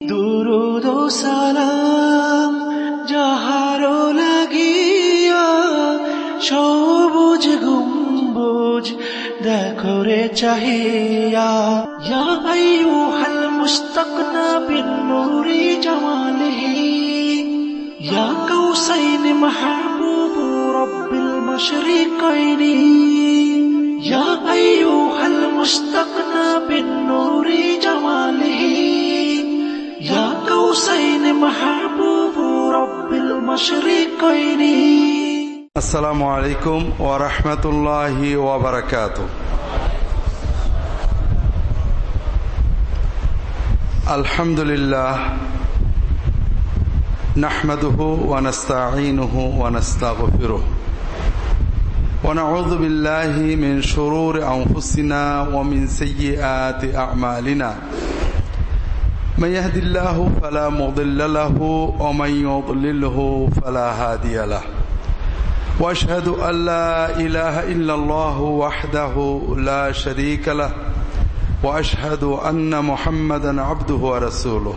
দুরুদ ও সালাম যাহার লাগিয়া সবুজ গম্বুজ দেখো রে চাহিয়া ইয়া আইয়ুহাল মুস্তাকনা বিন নূরি জামালিহি ইয়া কাউসাইন মাহবুব রব্বিল মাশরিকাইন ইয়া আইয়ুহাল মুস্তাকনা বিন নূরি জামালিহি يا قوسين محبوب رب المشرقين. السلام عليكم ورحمة الله وبركاته. الحمد لله نحمده ونستعينه ونستغفره. ونعوذ بالله من شرور أنفسنا ومن سيئات أعمالنا. من يهد الله فلا مضل له ومن يضلله فلا هادي له واشهد ان لا اله الا الله وحده لا شريك له واشهد ان محمدا عبده ورسوله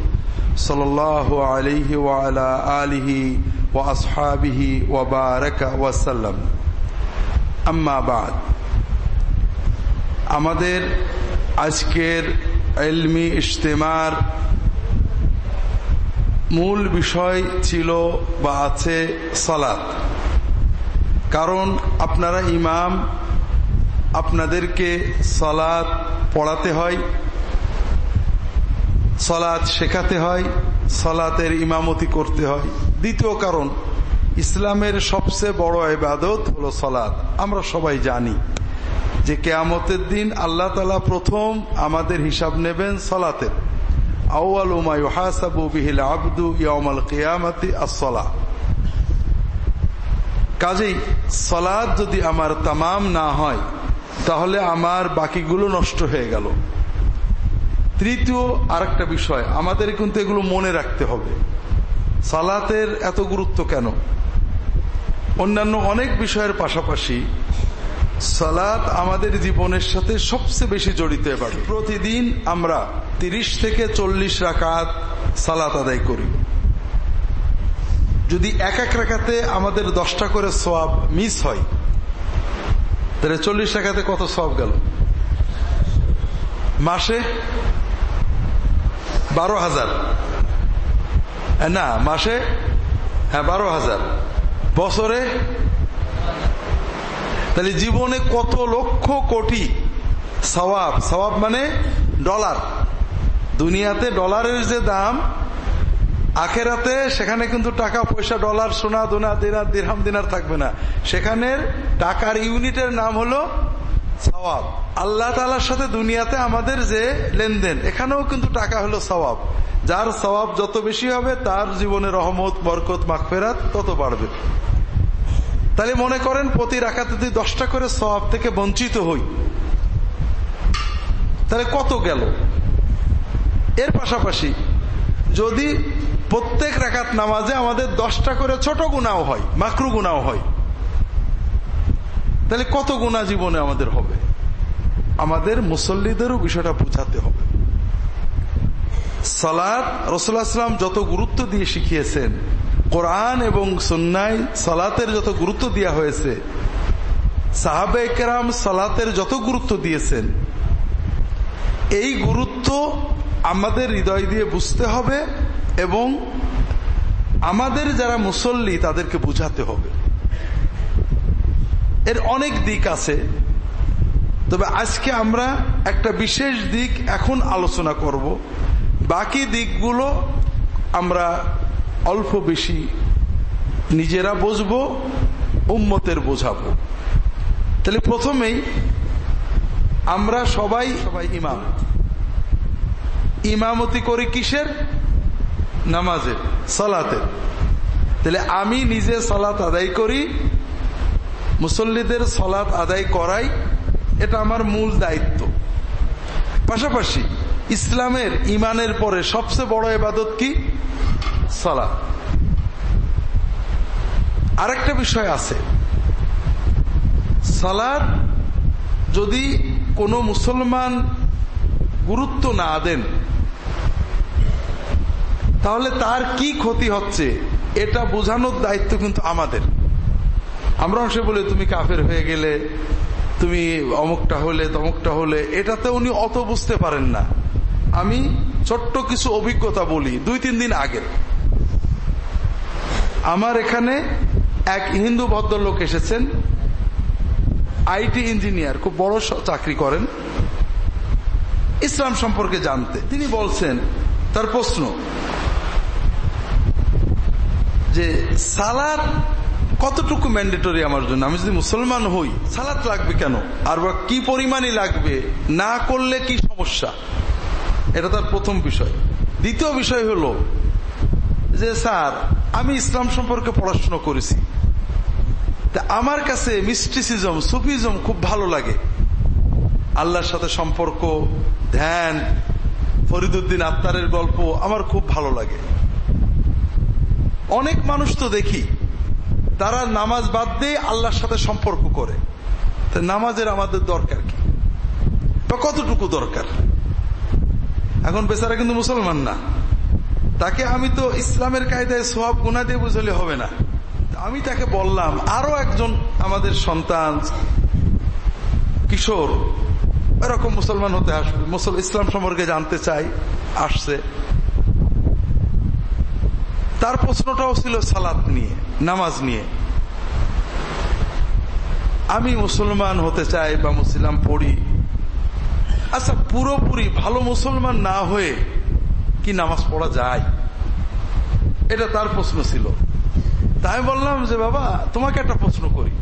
صلى الله عليه وعلى اله واصحابه وبارك وسلم اما بعد আমাদের আজকের এলমি ইজতেমার মূল বিষয় ছিল বা আছে সালাত। কারণ আপনারা ইমাম, আপনাদেরকে সালাত পড়াতে হয় সলাৎ শেখাতে হয়, সলাতের ইমামতি করতে হয়। দ্বিতীয় কারণ, ইসলামের সবচেয়ে বড় এবাদত হলো সলাৎ আমরা সবাই জানি যে কেয়ামতের দিন আল্লাহ তালা প্রথম আমাদের হিসাব নেবেন সলাতের। আব্দু ইয়ামাল কিয়ামতি আসলা কাজেই সলাদ যদি আমার তামাম না হয়, তাহলে আমার বাকিগুলো নষ্ট হয়ে গেল। তৃতীয় আরেকটা বিষয়, আমাদের কিন্তু এগুলো মনে রাখতে হবে। সালাতের এত গুরুত্ব কেন? অন্যান্য অনেক বিষয়ের পাশাপাশি সালাত আমাদের জীবনের সাথে সবচেয়ে বেশি জড়িত এবার। প্রতিদিন আমরা তিরিশ থেকে চল্লিশ রাকাত সালাত আদায় করি। যদি এক এক রাখাতে আমাদের দশটা করে সোয়াব মিস হয়, তাহলে চল্লিশ রাখাতে কত সব গেল? মাসে বারো হাজার। না, মাসে হ্যাঁ বারো হাজার। বছরে তাহলে জীবনে কত লক্ষ কোটি সওয়াব সওয়াব মানে ডলার। দুনিয়াতে ডলারের যে দাম, আখেরাতে সেখানে কিন্তু টাকা, পয়সা, ডলার, সোনা, দোনা, দিনার, দিরহাম, দিনার থাকবে না। সেখানের টাকার ইউনিটের নাম হলো সওয়াব। আল্লাহ তালার সাথে দুনিয়াতে আমাদের যে লেনদেন, এখানেও কিন্তু টাকা হলো সওয়াব। যার সওয়াব যত বেশি হবে, তার জীবনে রহমত, বরকত মাখফেরাত তত বাড়বে। তাহলে মনে করেন প্রতি রাখাতে যদি দশটা করে সব থেকে বঞ্চিত হই, তাহলে কত গেল? এর পাশাপাশি যদি প্রত্যেক রাখাত নামাজে আমাদের দশটা করে ছোট গুণাও হয়, মাকরু গুণাও হয়, তাহলে কত গুণা জীবনে আমাদের হবে? আমাদের মুসল্লিদেরও বিষয়টা বুঝাতে হবে। সালাদ রসুল্লাহাম যত গুরুত্ব দিয়ে শিখিয়েছেন কোরআন এবং সন্ন্যায় সালাতের যত গুরুত্ব দেওয়া হয়েছে, সাহাবে কেরাম সালাতের যত গুরুত্ব দিয়েছেন, এই গুরুত্ব আমাদের হৃদয় দিয়ে বুঝতে হবে এবং আমাদের যারা মুসল্লি তাদেরকে বুঝাতে হবে। এর অনেক দিক আছে, তবে আজকে আমরা একটা বিশেষ দিক এখন আলোচনা করব। বাকি দিকগুলো আমরা অল্প বেশি নিজেরা বুঝব উম্মতের বোঝাবো। তাহলে প্রথমেই আমরা সবাই সবাই ইমাম। ইমামতি করি কিসের? নামাজের, সালাতের। তাহলে আমি নিজে সালাত আদায় করি, মুসল্লিদের সলাৎ আদায় করাই, এটা আমার মূল দায়িত্ব। পাশাপাশি ইসলামের, ইমানের পরে সবচেয়ে বড় এবাদত কি? সালাত আরেকটা বিষয় আছে। সালাদ যদি কোনো মুসলমান গুরুত্ব না দেন, তাহলে তার কি ক্ষতি হচ্ছে এটা বোঝানোর দায়িত্ব কিন্তু আমাদের। আমরা অংশে বলে, তুমি কাফের হয়ে গেলে, তুমি অমুকটা হলে, তমুকটা হলে। এটাতে উনি অত বুঝতে পারেন না। আমি ছোট্ট কিছু অভিজ্ঞতা বলি, দুই, তিন দিন আগে আমার এখানে এক হিন্দু ভদ্রলোক এসেছেন, আইটি ইঞ্জিনিয়ার, খুব বড় চাকরি করেন। ইসলাম সম্পর্কে জানতে। তিনি বলছেন, তার প্রশ্ন, যে সালাদ কতটুকু ম্যান্ডেটরি আমার জন্য? আমি যদি মুসলমান হই, সালাত লাগবে কেন? আর বা কি পরিমাণে লাগবে? না করলে কি সমস্যা? এটা তার প্রথম বিষয়। দ্বিতীয় বিষয় হলো যে, স্যার আমি ইসলাম সম্পর্কে পড়াশোনা করেছি। আমার কাছে মিস্টিসিজম, সুফিজম খুব ভালো লাগে। আল্লাহর সাথে সম্পর্ক, ধ্যান, ফরিদুদ্দিন আত্মারের গল্প আমার খুব ভালো লাগে। অনেক মানুষ তো দেখি, তারা নামাজ বাদ দিয়ে আল্লাহর সাথে সম্পর্ক করে। নামাজের আমাদের দরকার কি? বা কতটুকু দরকার? এখন বেচারা কিন্তু মুসলমান না। তাকে আমি তো ইসলামের কায়দায় সব গুণা দিয়ে বুঝলে হবে না। আমি তাকে বললাম, আরও একজন আমাদের সন্তান, কিশোর, এরকম মুসলমান হতে আসবে। মুসল ইসলাম সম্পর্কে জানতে চাই, আসছে। তার প্রশ্নটাও ছিল সালাত নিয়ে, নামাজ নিয়ে। আমি মুসলমান হতে চাই বা মুসলিম পড়ি। আচ্ছা পুরোপুরি ভালো মুসলমান না হয়ে কি নামাজ পড়া যায়? এটা তার প্রশ্ন ছিল। তাই বললাম যে, বাবা, তোমাকে একটা প্রশ্ন করি।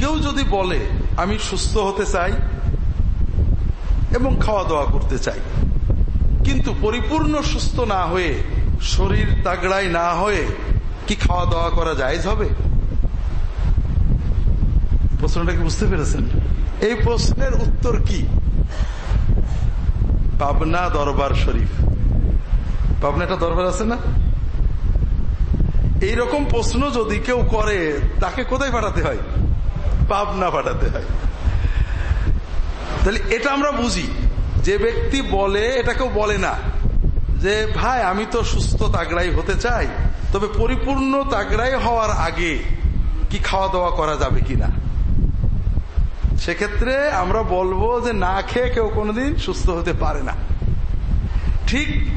কেউ যদি বলে, আমি সুস্থ হতে চাই এবং খাওয়া দাওয়া করতে চাই, কিন্তু পরিপূর্ণ সুস্থ না হয়ে শরীর তাগড়াই না হয়ে কি খাওয়া দাওয়া করা যায় হবে? প্রশ্নটা কি বুঝতে পেরেছেন? এই প্রশ্নের উত্তর কি? পাবনা দরবার শরীফ। পাবনা একটা দরবার আছে না? এইরকম প্রশ্ন যদি কেউ করে, তাকে কোথায় পাঠাতে হয়? পাবনা পাঠাতে হয়। তাহলে এটা আমরা বুঝি। যে ব্যক্তি বলে, এটা কেউ বলে না। যে, ভাই, আমি তো সুস্থ তাগড়াই হতে চাই। তবে পরিপূর্ণ তাগড়াই হওয়ার আগে কি খাওয়া দাওয়া করা যাবে কিনা? সেক্ষেত্রে আমরা বলব যে, না খেয়ে কেউ কোনোদিন সুস্থ হতে পারে না। ঠিক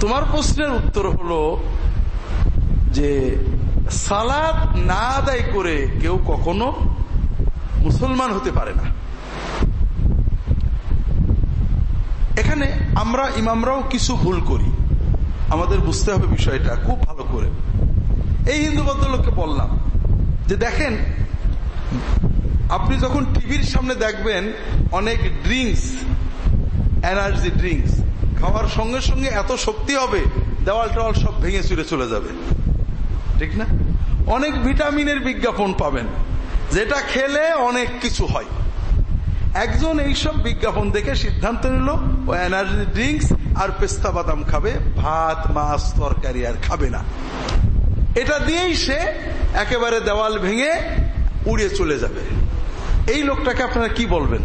তোমার প্রশ্নের উত্তর হলো যে সালাদ না আদায় করে কেউ কখনো মুসলমান হতে পারে না। এখানে আমরা, ইমামরাও কিছু ভুল করি। আমাদের বুঝতে হবে বিষয়টা খুব ভালো করে। এই হিন্দু ভদ্রলোককে বললাম যে, দেখেন, আপনি যখন টিভির সামনে দেখবেন, অনেক ড্রিঙ্কস, এনার্জি ড্রিঙ্কস, খাওয়ার সঙ্গে সঙ্গে এত শক্তি হবে দেওয়াল টেওয়াল সব ভেঙে চুরে চলে যাবে। ঠিক না? অনেক ভিটামিনের বিজ্ঞাপন পাবেন। যেটা খেলে অনেক কিছু হয়। একজন এইসব বিজ্ঞাপন দেখে সিদ্ধান্ত নিল, ও এনার্জি ড্রিঙ্কস আর পেস্তা বাদাম খাবে, ভাত, মাছ, তরকারি আর খাবে না। এটা দিয়েই সে একেবারে দেওয়াল ভেঙে উড়িয়ে চলে যাবে। এই লোকটাকে আপনারা কি বলবেন?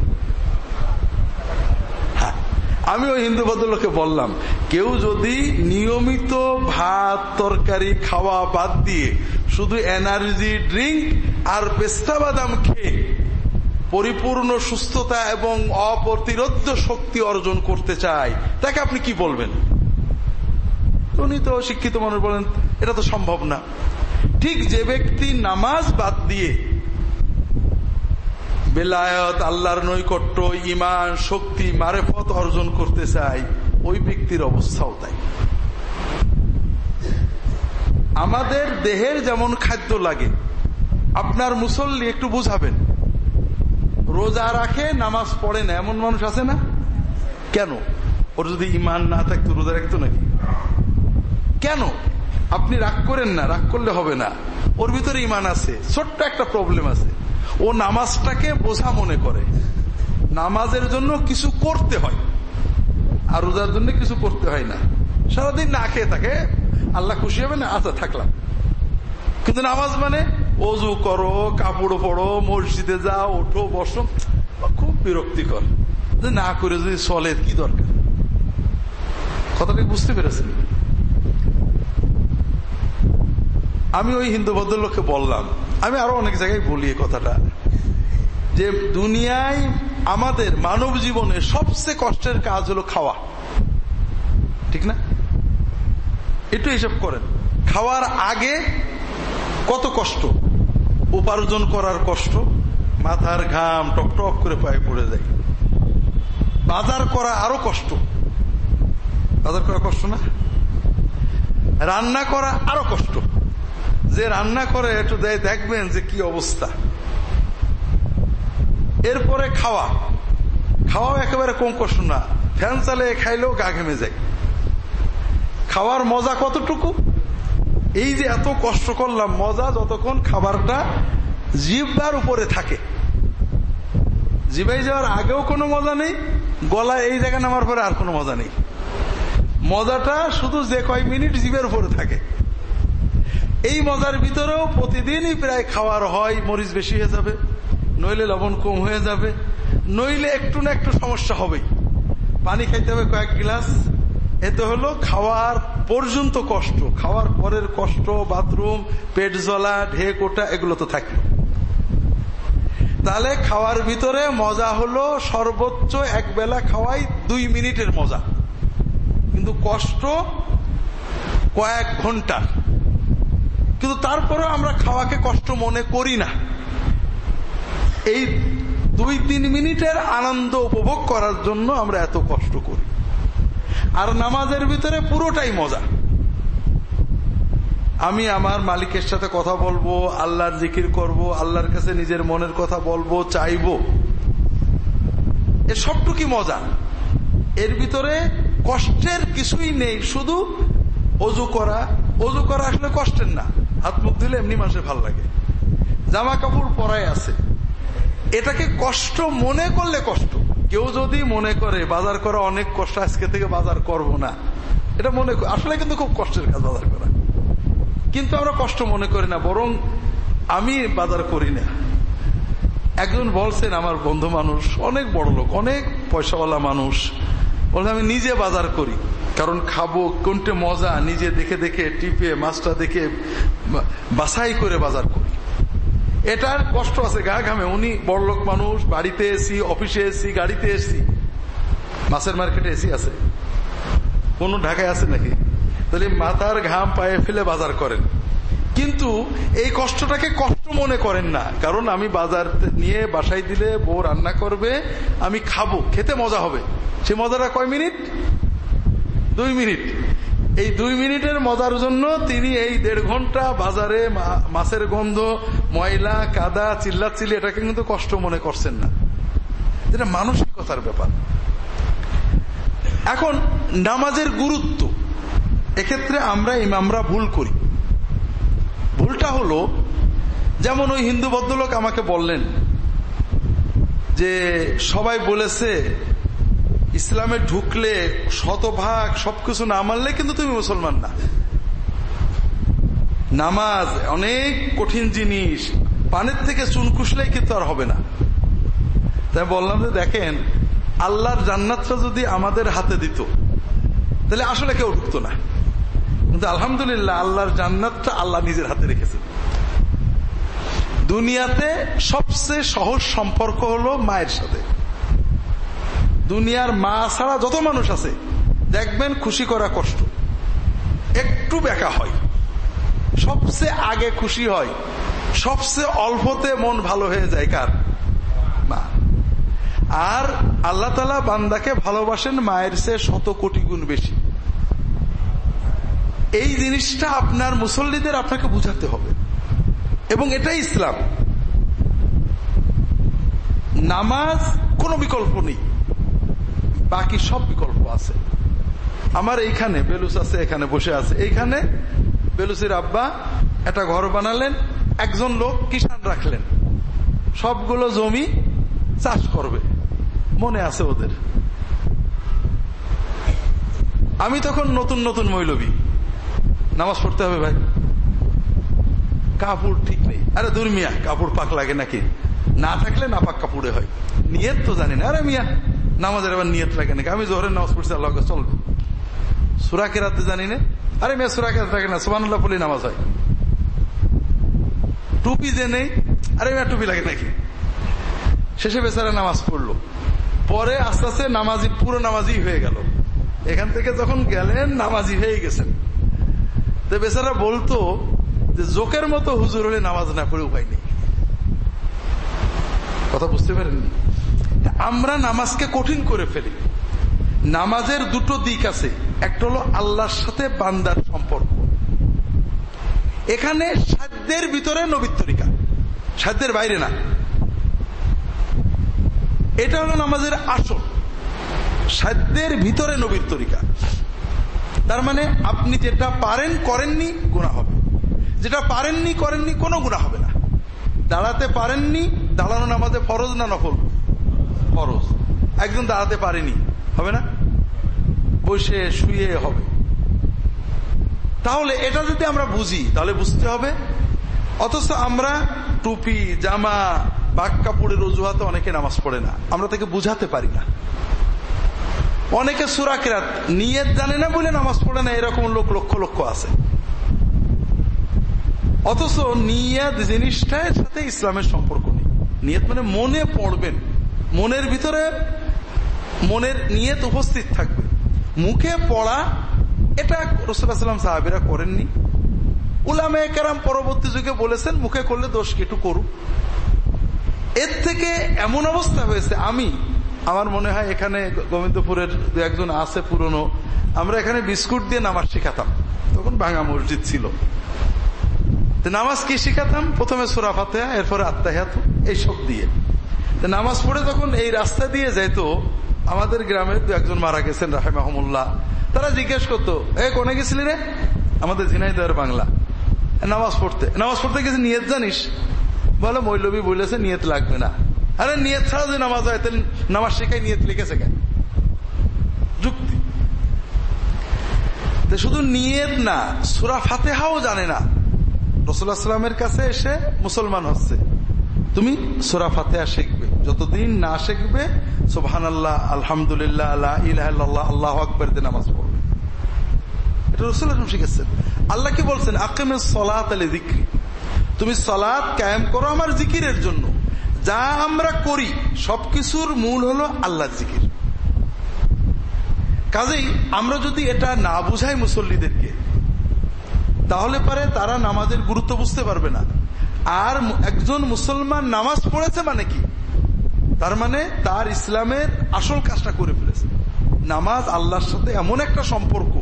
আমি ওই হিন্দু ভদ্রলোকে বললাম, কেউ যদি নিয়মিত ভাত, তরকারি, খাওয়া বাদ দিয়ে শুধু এনার্জি ড্রিঙ্ক আর পেস্তা বাদাম খেয়ে পরিপূর্ণ সুস্থতা এবং অপ্রতিরোধ্য শক্তি অর্জন করতে চায়, তাকে আপনি কি বলবেন? উনি তো শিক্ষিত মানুষ বলেন, এটা তো সম্ভব না। ঠিক যে ব্যক্তি নামাজ বাদ দিয়ে বেলায়ত আল্লাহর নৈকট্য ইমান শক্তি, মারেফত অর্জন করতে চায় ওই ব্যক্তির অবস্থাও তাই। আমাদের দেহের যেমন খাদ্য লাগে, আপনার মুসল্লি একটু বুঝাবেন। রোজা রাখে, নামাজ পড়ে না, এমন মানুষ আছে না? কেন? ওর যদি ইমান না থাকতো, রোজা রাখতো নাকি? কেন? আপনি রাগ করেন না, রাগ করলে হবে না। ওর ভিতরে ইমান আছে, ছোট্ট একটা প্রবলেম আছে। ও নামাজটাকে বোঝা মনে করে। নামাজের জন্য কিছু করতে হয়। আর রোজার জন্য কিছু করতে হয় না। সারাদিন না খেয়ে থাকে। আল্লাহ খুশি হবে না আচ্ছা থাকলাম। কিন্তু নামাজ মানে অজু করো, কাপড় পরো, মসজিদে যাও, ওঠো, বসো। খুব বিরক্তিকর। না করে যদি চলে, কি দরকার? কথাটা বুঝতে পেরেছেন? আমি ওই হিন্দু ভদ্রলোককে বললাম, আমি আরও অনেক জায়গায় বলি কথাটা, যে দুনিয়ায় আমাদের মানব জীবনে সবচেয়ে কষ্টের কাজ হলো খাওয়া। ঠিক না? একটু হিসাব করেন, খাওয়ার আগে কত কষ্ট? উপার্জন করার কষ্ট? মাথার ঘাম টক টক করে পায়ে পড়ে যায়। বাজার করা আরও কষ্ট। বাজার করা কষ্ট না? রান্না করা আরও কষ্ট। যে রান্না করে, একটু দেয়, দেখবেন যে কি অবস্থা। এরপরে খাওয়া। খাওয়াও একেবারে কষ্ট না। ফ্যান চালে খাইলেও গা ঘেমে যায়। খাওয়ার মজা কতটুকু? এই যে এত কষ্ট করলাম, মজা যতক্ষণ খাবারটা জিব্বার উপরে থাকে। জিবাই যাওয়ার আগেও কোনো মজা নেই গলা এই জায়গা নামার পরে আর কোনো মজা নেই। মজাটা শুধু যে কয় মিনিট জিভের উপরে থাকে। এই মজার ভিতরেও প্রতিদিনই প্রায় খাওয়ার হয়, মরিচ বেশি হয়ে যাবে, নইলে লবণ কম হয়ে যাবে, নইলে একটু না একটু সমস্যা হবেই। পানি খাইতে হবে কয়েক গ্লাস, এতে হলো খাওয়ার পর্যন্ত কষ্ট, খাওয়ার পরের কষ্ট, বাথরুম, পেট জ্বলা, ঢেক ওটা, এগুলো তো থাকে তাহলে খাওয়ার ভিতরে মজা হলো সর্বোচ্চ এক বেলা খাওয়াই দুই মিনিটের মজা। কিন্তু কষ্ট কয়েক ঘণ্টার। কিন্তু তারপরে আমরা খাওয়াকে কষ্ট মনে করি না। এই দুই তিন মিনিটের আনন্দ উপভোগ করার জন্য আমরা এত কষ্ট করি। আর নামাজের ভিতরে পুরোটাই মজা। আমি আমার মালিকের সাথে কথা বলব, আল্লাহর জিকির করব, আল্লাহর কাছে নিজের মনের কথা বলব, চাইব। এ সবটুকি মজা। এর ভিতরে কষ্টের কিছুই নেই, শুধু অজু করা। অজু করা আসলে কষ্টের না। হাত মুখ দিলে এমনি মানুষের ভালো লাগে। জামা কাপড় পরাই আছে। এটাকে কষ্ট মনে করলে কষ্ট। কেউ যদি মনে করে, বাজার করা অনেক কষ্ট, আজকে থেকে বাজার করব না। এটা মনে আসলে কিন্তু খুব কষ্টের কাজ বাজার করা। কিন্তু আমরা কষ্ট মনে করি না, বরং আমি বাজার করি না। একজন বলছেন, আমার বন্ধু মানুষ, অনেক বড় লোক অনেক পয়সাওয়ালা মানুষ। বলে আমি নিজে বাজার করি। কারণ খাব কোনটে মজা নিজে দেখে দেখে টিপে মাছটা দেখে বাছাই করে বাজার করি। এটার কষ্ট আছে, গা ঘামে। উনি বড়লোক মানুষ, বাড়িতে এসি, অফিসে এসি, গাড়িতে এসি, মাছের মার্কেটে এসি আছে। কোন ঢাকায় আছে নাকি? তাহলে মাথার ঘাম পায়ে ফেলে বাজার করেন। কিন্তু এই কষ্টটাকে কষ্ট মনে করেন না। কারণ আমি বাজার নিয়ে বাসায় দিলে বউ রান্না করবে, আমি খাব, খেতে মজা হবে। সে মজাটা কয় মিনিট? দুই মিনিট। এই দুই মিনিটের মজার জন্য তিনি এই দেড় ঘণ্টা বাজারে মাছের গন্ধ, ময়লা, কাদা, চিল্লাচিল্লি, এটাকে কিন্তু কষ্ট মনে করছেন না। এটা মানসিকতার ব্যাপার। এখন নামাজের গুরুত্ব। এক্ষেত্রে আমরা ইমামরা ভুল করি। ভুলটা হলো, যেমন ওই হিন্দু ভদ্রলোক আমাকে বললেন যে সবাই বলেছে ইসলামে ঢুকলে শতভাগ সবকিছু না মানলে কিন্তু তুমি মুসলমান না। নামাজ অনেক কঠিন জিনিস, পানের থেকে চুন খুসলেই কিন্তু আর হবে না। তাই বললাম যে দেখেন, আল্লাহর জান্নাতটা যদি আমাদের হাতে দিত, তাহলে আসলে কেউ ঢুকতো না। কিন্তু আলহামদুলিল্লাহ আল্লাহর জান্নাতটা আল্লাহ নিজের হাতে রেখেছেন। দুনিয়াতে সবচেয়ে সহজ সম্পর্ক হলো মায়ের সাথে। দুনিয়ার মা ছাড়া যত মানুষ আছে, দেখবেন খুশি করা কষ্ট। একটু বেকা হয়। সবচেয়ে আগে খুশি হয়, সবচেয়ে অল্পতে মন ভালো হয়ে যায় কার? মা। আর আল্লাহ তালা বান্দাকে ভালোবাসেন মায়ের চেয়ে শত কোটি গুণ বেশি। এই জিনিসটা আপনার মুসল্লিদের আপনাকে বুঝাতে হবে। এবং এটাই ইসলাম। নামাজ কোনো বিকল্প নেই। বাকি সব বিকল্প আছে। আমার এইখানে বেলুস আছে, এখানে বসে আছে। এইখানে বেলুসের আব্বা একটা ঘর বানালেন, একজন লোক কিষান রাখলেন। সবগুলো জমি চাষ করবে, মনে আছে ওদের। আমি তখন নতুন নতুন মৈলবী। নামাজ পড়তে হবে ভাই। কাপড় ঠিক নেই। আরে দুর্মিয়া, কাপড় পাক লাগে নাকি? না থাকলে না পাক কাপড়ে হয়। নিয়ত তো জানি না। আরে মিয়া নামাজের এবার নিয়ত লাগে নাকি? আমি জোহরের নামাজ পড়ছি আল্লাহ চলবে। সুরা কেরাতে জানি না? আরে মেয়ে, সুরা কেরাত থাকে না সুবানুল্লাহ পলি নামাজ হয়। টুপি যে নেই, আরে মেয়ে, টুপি লাগে নাকি? শেষে বেচারা নামাজ পড়ল। পরে আস্তে আস্তে নামাজি, পুরো নামাজি হয়ে গেল। এখান থেকে যখন গেলেন, নামাজি হয়ে গেছেন। তো বেচারা বলতো যে, জোকের মতো হুজুর হলে নামাজ না পড়ে উপায় নেই। কথা বুঝতে পারেননি? আমরা নামাজকে কঠিন করে ফেলি। নামাজের দুটো দিক আছে। একটা হলো আল্লাহর সাথে বান্দার সম্পর্ক। এখানে সাধ্যের ভিতরে নবিত্তরিকা সাধ্যের বাইরে না। এটা হলো নামাজের আসল। সাধ্যের ভিতরে নবীর তরিকা। তার মানে আপনি যেটা পারেন, করেননি গুণা হবে। যেটা পারেননি, করেননি, কোনো গুণা হবে না। দাঁড়াতে পারেননি, দাঁড়ানো নামাজে ফরজ না নফল? ফরজ। একজন দাঁড়াতে পারেনি, হবে না? বসে শুয়ে হবে। তাহলে এটা যদি আমরা বুঝি, তাহলে বুঝতে হবে। অথচ আমরা টুপি, জামা বাঘ কাপড়ের অজুহাতে অনেকে নামাজ পড়ে না। আমরা তাকে বুঝাতে পারি না। অনেকে সুরাকেরাত নিয়ত জানে না বলে নামাজ পড়ে না, এরকম লোক লক্ষ লক্ষ আছে। অথচ নিয়াদ জিনিসটার সাথে ইসলামের সম্পর্ক নেই। নিয়ত মানে মনে পড়বেন। মনের ভিতরে মনের নিয়ত উপস্থিত থাকবে। মুখে পড়া, এটা রসুল্লাহাম সাহাবিরা করেননি। উলামে কেরাম পরবর্তী যুগে বলেছেন, মুখে করলে দোষ একটু করুক এর থেকে এমন অবস্থা হয়েছে, আমি, আমার মনে হয় এখানে গোবিন্দপুরের দু একজন আছে পুরনো, আমরা এখানে বিস্কুট দিয়ে নামাজ শিখাতাম। তখন ভাঙা মসজিদ ছিল। নামাজ কি শিখাতাম? প্রথমে সুরা ফাতেহা, এরপরে আত্মাহাত এইসব দিয়ে। নামাজ পড়ে যখন এই রাস্তা দিয়ে যেত আমাদের গ্রামের দু একজন মারা গেছেন, রাহেমাহমুল্লাহ। তারা জিজ্ঞেস করতো, এ, কোনে গেছিলি রে? আমাদের ঝিনাইদার বাংলা। নামাজ পড়তে। নামাজ পড়তে গেছে, নিয়ত জানিস? বলে, মৌলবী বলেছে, নিয়ত লাগবে না। আরে, নিয়ত ছাড়া যদি নামাজ হয়, তাহলে নামাজ শেখাই নিয়ত লিখেছে কেন? যুক্তি। শুধু নিয়ত না, সুরা ফাতেহাও জানে না। রসুল্লাহ সাল্লামের কাছে এসে মুসলমান হচ্ছে। তুমি সুরা ফাতেহা শিখবে। যতদিন না শিখবে সোহান আল্লাহ আলহামদুলিল্লাহ আল্লাহ ইলাহ আল্লাহ আকবর দিয়ে নামাজ পড়বে। এটা রসুল শিখেছেন। আল্লাহ কি বলছেন? আকেমে সলাত আলী দিক্রি তুমি সলাদ কায়েম করো আমার জিকিরের জন্য। যা আমরা করি, সবকিছুর মূল হলো আল্লাহ জিকির কাজেই আমরা যদি এটা না বুঝাই মুসল্লিদেরকে, তাহলে পারে তারা নামাজের গুরুত্ব বুঝতে পারবে না। আর একজন মুসলমান নামাজ পড়েছে মানে কি? তার মানে তার ইসলামের আসল কাজটা করে ফেলেছে। নামাজ আল্লাহর সাথে এমন একটা সম্পর্ক,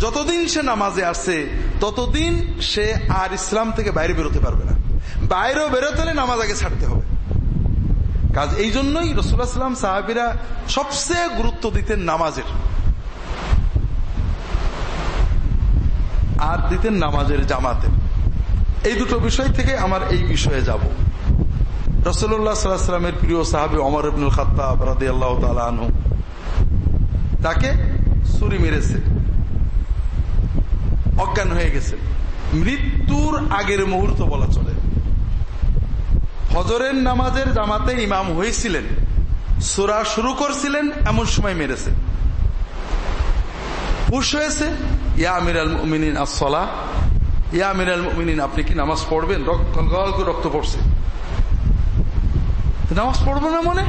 যতদিন সে নামাজে আসে ততদিন সে আর ইসলাম থেকে বাইরে বেরোতে পারবে না। বাইরেও বেরোতে হলে নামাজ আগে ছাড়তে হবে। কাজ এই জন্যই রসুল্লাহাম সাহাবিরা সবচেয়ে গুরুত্ব দিতেন নামাজের। আর দিতেন নামাজের জামাতের এই দুটো বিষয় থেকে আমার এই বিষয়ে যাব। রসল্লাহ প্রিয় সাহাবি অমর ইবনুল খাত্তাব রাদি আল্লাহ আনহু, তাকে ছুরি মেরেছে। অজ্ঞান হয়ে গেছে। মৃত্যুর আগের মুহূর্ত বলা চলে। হজরের নামাজের জামাতে ইমাম হয়েছিলেন। সুরা শুরু করছিলেন, এমন সময় মেরেছে। পুষ হয়েছে, ইয়া আমির আল মিনিন আসলা ইয়া আমির আল মিনিন আপনি কি নামাজ পড়বেন? রক্ত পড়ছে। নামাজ পড়ব না মনে?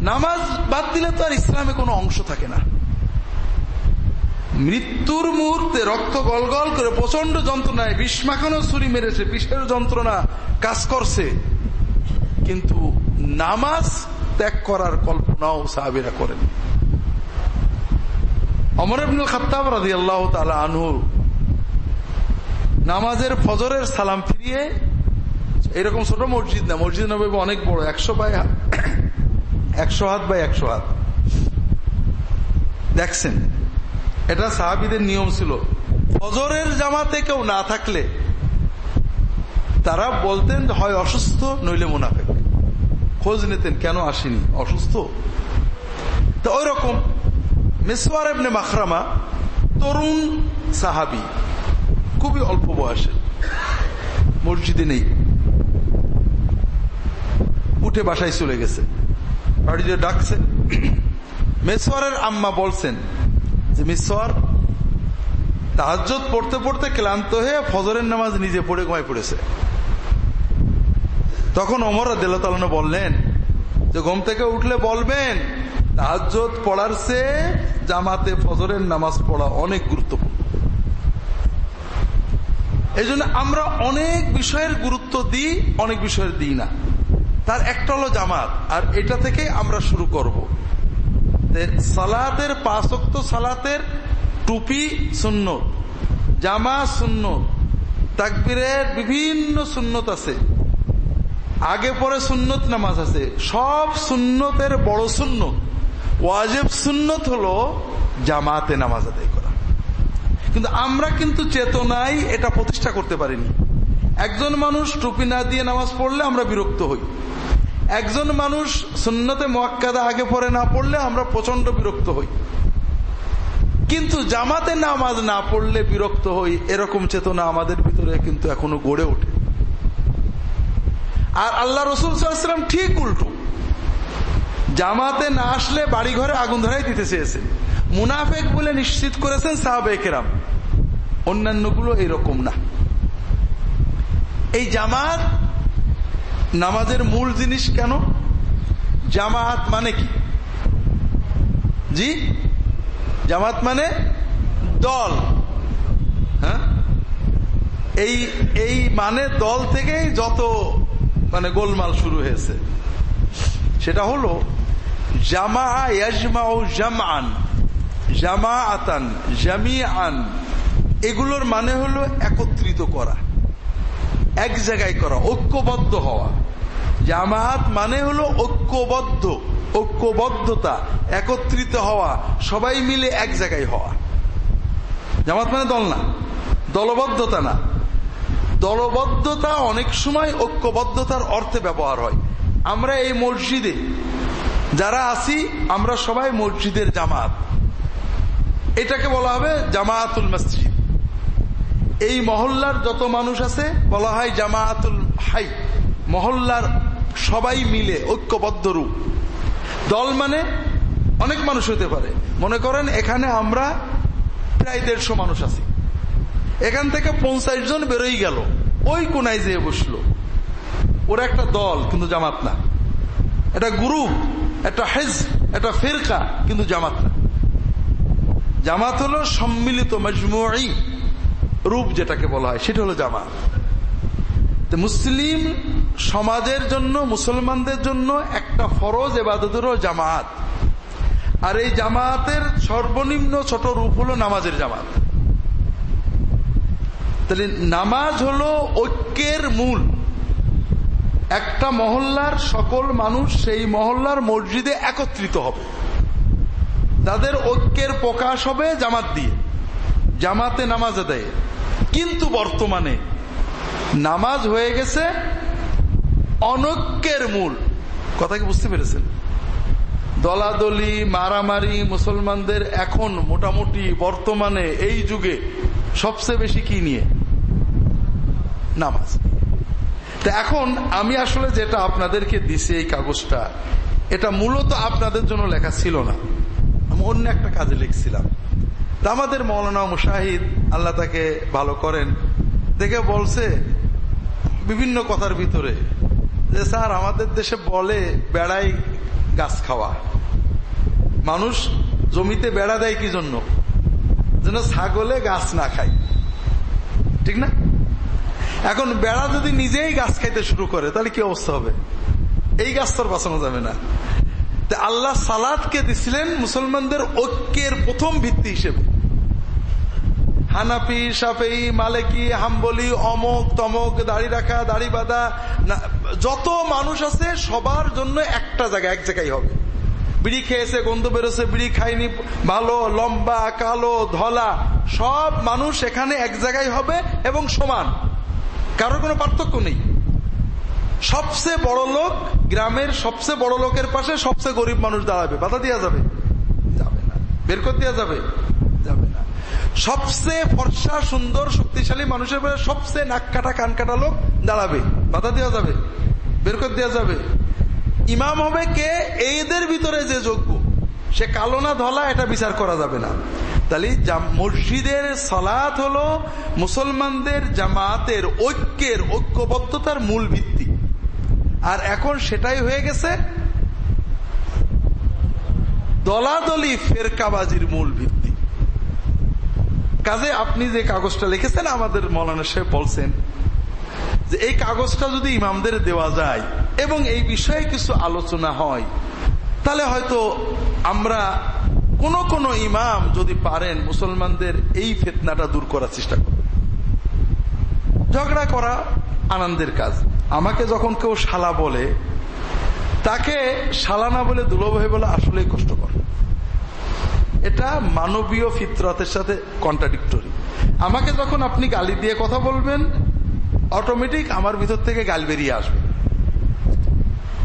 নামাজ বাদ দিলে তো আর ইসলামে কোনো অংশ থাকে না। মৃত্যুর মুহূর্তে রক্ত গল গল করে প্রচণ্ড যন্ত্রণায় বিষ্মাখানো ছুরি মেরেছে, বিষের যন্ত্রণা কাজ করছে। কিন্তু নামাজ ত্যাগ করার কল্পনাও সাহাবিরা করেন। অমর আব্দুল খাতাব রাজি আল্লাহ তালা আনহুর নামাজের ফজরের সালাম ফিরিয়ে এরকম ছোট মসজিদ না, মসজিদ নবী অনেক বড়, একশো বাই একশো হাত বাই একশো হাত। দেখছেন? এটা সাহাবিদের নিয়ম ছিল। ফজরের জামাতে কেউ না থাকলে তারা বলতেন হয় অসুস্থ, নইলে মুনাফেক। খোঁজ নিতেন, কেন আসেনি? অসুস্থ? তো ওই রকম মেসওয়ার এবনে মাখরামা তরুণ সাহাবি, খুবই অল্প বয়সের, মসজিদে নেই। উঠে বাসায় চলে গেছে। ডাকছে। মেসওয়ারের আম্মা বলছেন যে মিসওয়ার তাহাজ্জত পড়তে পড়তে ক্লান্ত হয়ে ফজরের নামাজ নিজে পড়ে ঘুমায় পড়েছে। তখন অমর দেলতালন বললেন যে, ঘুম থেকে উঠলে বলবেন তাহাজ্জত পড়ার সে জামাতে ফজরের নামাজ পড়া অনেক গুরুত্বপূর্ণ। এই আমরা অনেক বিষয়ের গুরুত্ব দিই, অনেক বিষয়ের দিই না। তার একটা হলো জামাত, আর এটা থেকে আমরা শুরু করব। সালাতের পাঁচক্ত সালাতের টুপি শূন্য জামা শূন্য তাকবীরের বিভিন্ন সুন্নত আছে। আগে পরে সুন্নত নামাজ আছে। সব সুন্নতের বড় সুন্নত। ওয়াজেব সুন্নত হলো জামাতে নামাজ আদায় করা। কিন্তু আমরা কিন্তু চেতনায় এটা প্রতিষ্ঠা করতে পারিনি। একজন মানুষ টুপি না দিয়ে নামাজ পড়লে আমরা বিরক্ত হই। একজন মানুষ সুন্নতে মোয়াক্কাদা আগে পরে না পড়লে আমরা প্রচণ্ড বিরক্ত হই। কিন্তু জামাতে নামাজ না পড়লে বিরক্ত হই, এরকম চেতনা আমাদের ভিতরে কিন্তু এখনও গড়ে ওঠে। আর আল্লাহ রসুল সাল্লাম ঠিক উল্টো। জামাতে না আসলে বাড়ি ঘরে আগুন ধরাই দিতে চেয়েছেন। মুনাফেক বলে নিশ্চিত করেছেন সাহাবেকেরাম অন্যান্যগুলো এরকম না। এই জামাত নামাজের মূল জিনিস কেন? জামাত মানে কি? জি? জামাত মানে দল। হ্যাঁ? এই এই মানে দল থেকেই যত মানে গোলমাল শুরু হয়েছে। সেটা হলো, জামা জামান জামা আতান জামি আন এগুলোর মানে হলো একত্রিত করা। এক জায়গায় করা, ঐক্যবদ্ধ হওয়া। জামাত মানে হলো ঐক্যবদ্ধ, ঐক্যবদ্ধতা, একত্রিত হওয়া, সবাই মিলে এক জায়গায় হওয়া। জামাত মানে দল না, দলবদ্ধতা না। দলবদ্ধতা অনেক সময় ঐক্যবদ্ধতার অর্থে ব্যবহার হয়। আমরা এই মসজিদে, যারা আছি, আমরা সবাই মসজিদের জামাত। এটাকে বলা হবে জামায়াতুল মসজিদ। এই মহল্লার যত মানুষ আছে, বলা হয় জামায়াতুল হাই, মহল্লার সবাই মিলে ঐক্যবদ্ধ রূপ। দল মানে অনেক মানুষ হতে পারে। মনে করেন এখানে আমরা প্রায় দেড়শো মানুষ আছি। এখান থেকে পঞ্চাশ জন বেরোই গেল। ওই কোনায় যেয়ে বসল। ওরা একটা দল, কিন্তু জামাত না। এটা গ্রুপ, একটা হেজ, একটা ফেরকা, কিন্তু জামাত না। জামাত হলো সম্মিলিত মজমুই রূপ যেটাকে বলা হয়, সেটা হলো জামাত মুসলিম সমাজের জন্য, মুসলমানদের জন্য একটা ফরজ এবাদতেরও জামাত। আর এই জামাতের সর্বনিম্ন ছোট রূপ হলো নামাজের জামাত। তাহলে নামাজ হলো ঐক্যের মূল। একটা মহল্লার সকল মানুষ সেই মহল্লার মসজিদে একত্রিত হবে। তাদের ঐক্যের প্রকাশ হবে জামাত দিয়ে। জামাতে নামাজ দেয় কিন্তু বর্তমানে নামাজ হয়ে গেছে অনৈক্যের মূল। কথা কি বুঝতে পেরেছেন? দলাদলি, মারামারি মুসলমানদের এখন মোটামুটি বর্তমানে এই যুগে সবচেয়ে বেশি কি নিয়ে? নামাজ। তা এখন আমি আসলে যেটা আপনাদেরকে দিছি এই কাগজটা, এটা মূলত আপনাদের জন্য লেখা ছিল না। আমি অন্য একটা কাজে লিখছিলাম। তা আমাদের মৌলানা মুশাহিদ আল্লাহ তাকে ভালো করেন। দেখে বলছে বিভিন্ন কথার ভিতরে যে, স্যার, আমাদের দেশে বলে বেড়াই গাছ খাওয়া। মানুষ জমিতে বেড়া দেয় কি জন্য যেন ছাগলে গাছ না খায়। ঠিক না? এখন বেড়া যদি নিজেই গাছ খাইতে শুরু করে, তাহলে কি অবস্থা হবে? এই গাছ তোর বাঁচানো যাবে না। আল্লাহ সালাদকে দিছিলেন মুসলমানদের ঐক্যের প্রথম ভিত্তি হিসেবে। হানাপি সাফেই মালেকি, হাম্বলি, অমক, তমক, দাড়ি রাখা, দাড়ি বাঁধা যত মানুষ আছে সবার জন্য একটা জায়গা, এক জায়গায় হবে। বিড়ি খেয়েছে, গন্ধ বেরোছে, বিড়ি খায়নি, ভালো, লম্বা, কালো, ধলা, সব মানুষ এখানে এক জায়গায় হবে এবং সমান। কারোর কোনো পার্থক্য নেই। সবচেয়ে বড় লোক গ্রামের সবচেয়ে বড় লোকের পাশে সবচেয়ে গরিব মানুষ দাঁড়াবে। বাধা দেওয়া যাবে। যাবে না। বের করে দেওয়া যাবে। যাবে না। সবচেয়ে ফর্সা, সুন্দর, শক্তিশালী মানুষের পাশে সবচেয়ে নাক কাটা, কান কাটা লোক দাঁড়াবে। বাধা দেওয়া যাবে। বের করে দেওয়া যাবে। ইমাম হবে কে? এদের ভিতরে যে যোগ্য। সে কালো না ধলা, এটা বিচার করা যাবে না। তাহলে মসজিদের সালাত হলো মুসলমানদের জামাতের ঐক্যের ঐক্যবদ্ধতার মূল ভিত্তি। আর এখন সেটাই হয়ে গেছে দলাদলি ফেরকাবাজির মূল ভিত্তি। কাজে আপনি যে কাগজটা লিখেছেন, আমাদের মৌলানা সাহেব বলছেন যে এই কাগজটা যদি ইমামদের দেওয়া যায় এবং এই বিষয়ে কিছু আলোচনা হয়, তাহলে হয়তো আমরা কোন কোন ইমাম যদি পারেন মুসলমানদের এই ফেতনাটা দূর করার চেষ্টা করবেন ঝগড়া করা আনন্দের কাজ। আমাকে যখন কেউ শালা বলে, তাকে শালা না বলে দুলভাই বলে আসলেই কষ্টকর। এটা মানবীয় ফিতরতের সাথে কন্ট্রাডিক্টরি আমাকে যখন আপনি গালি দিয়ে কথা বলবেন অটোমেটিক আমার ভিতর থেকে গাল বেরিয়ে আসবে।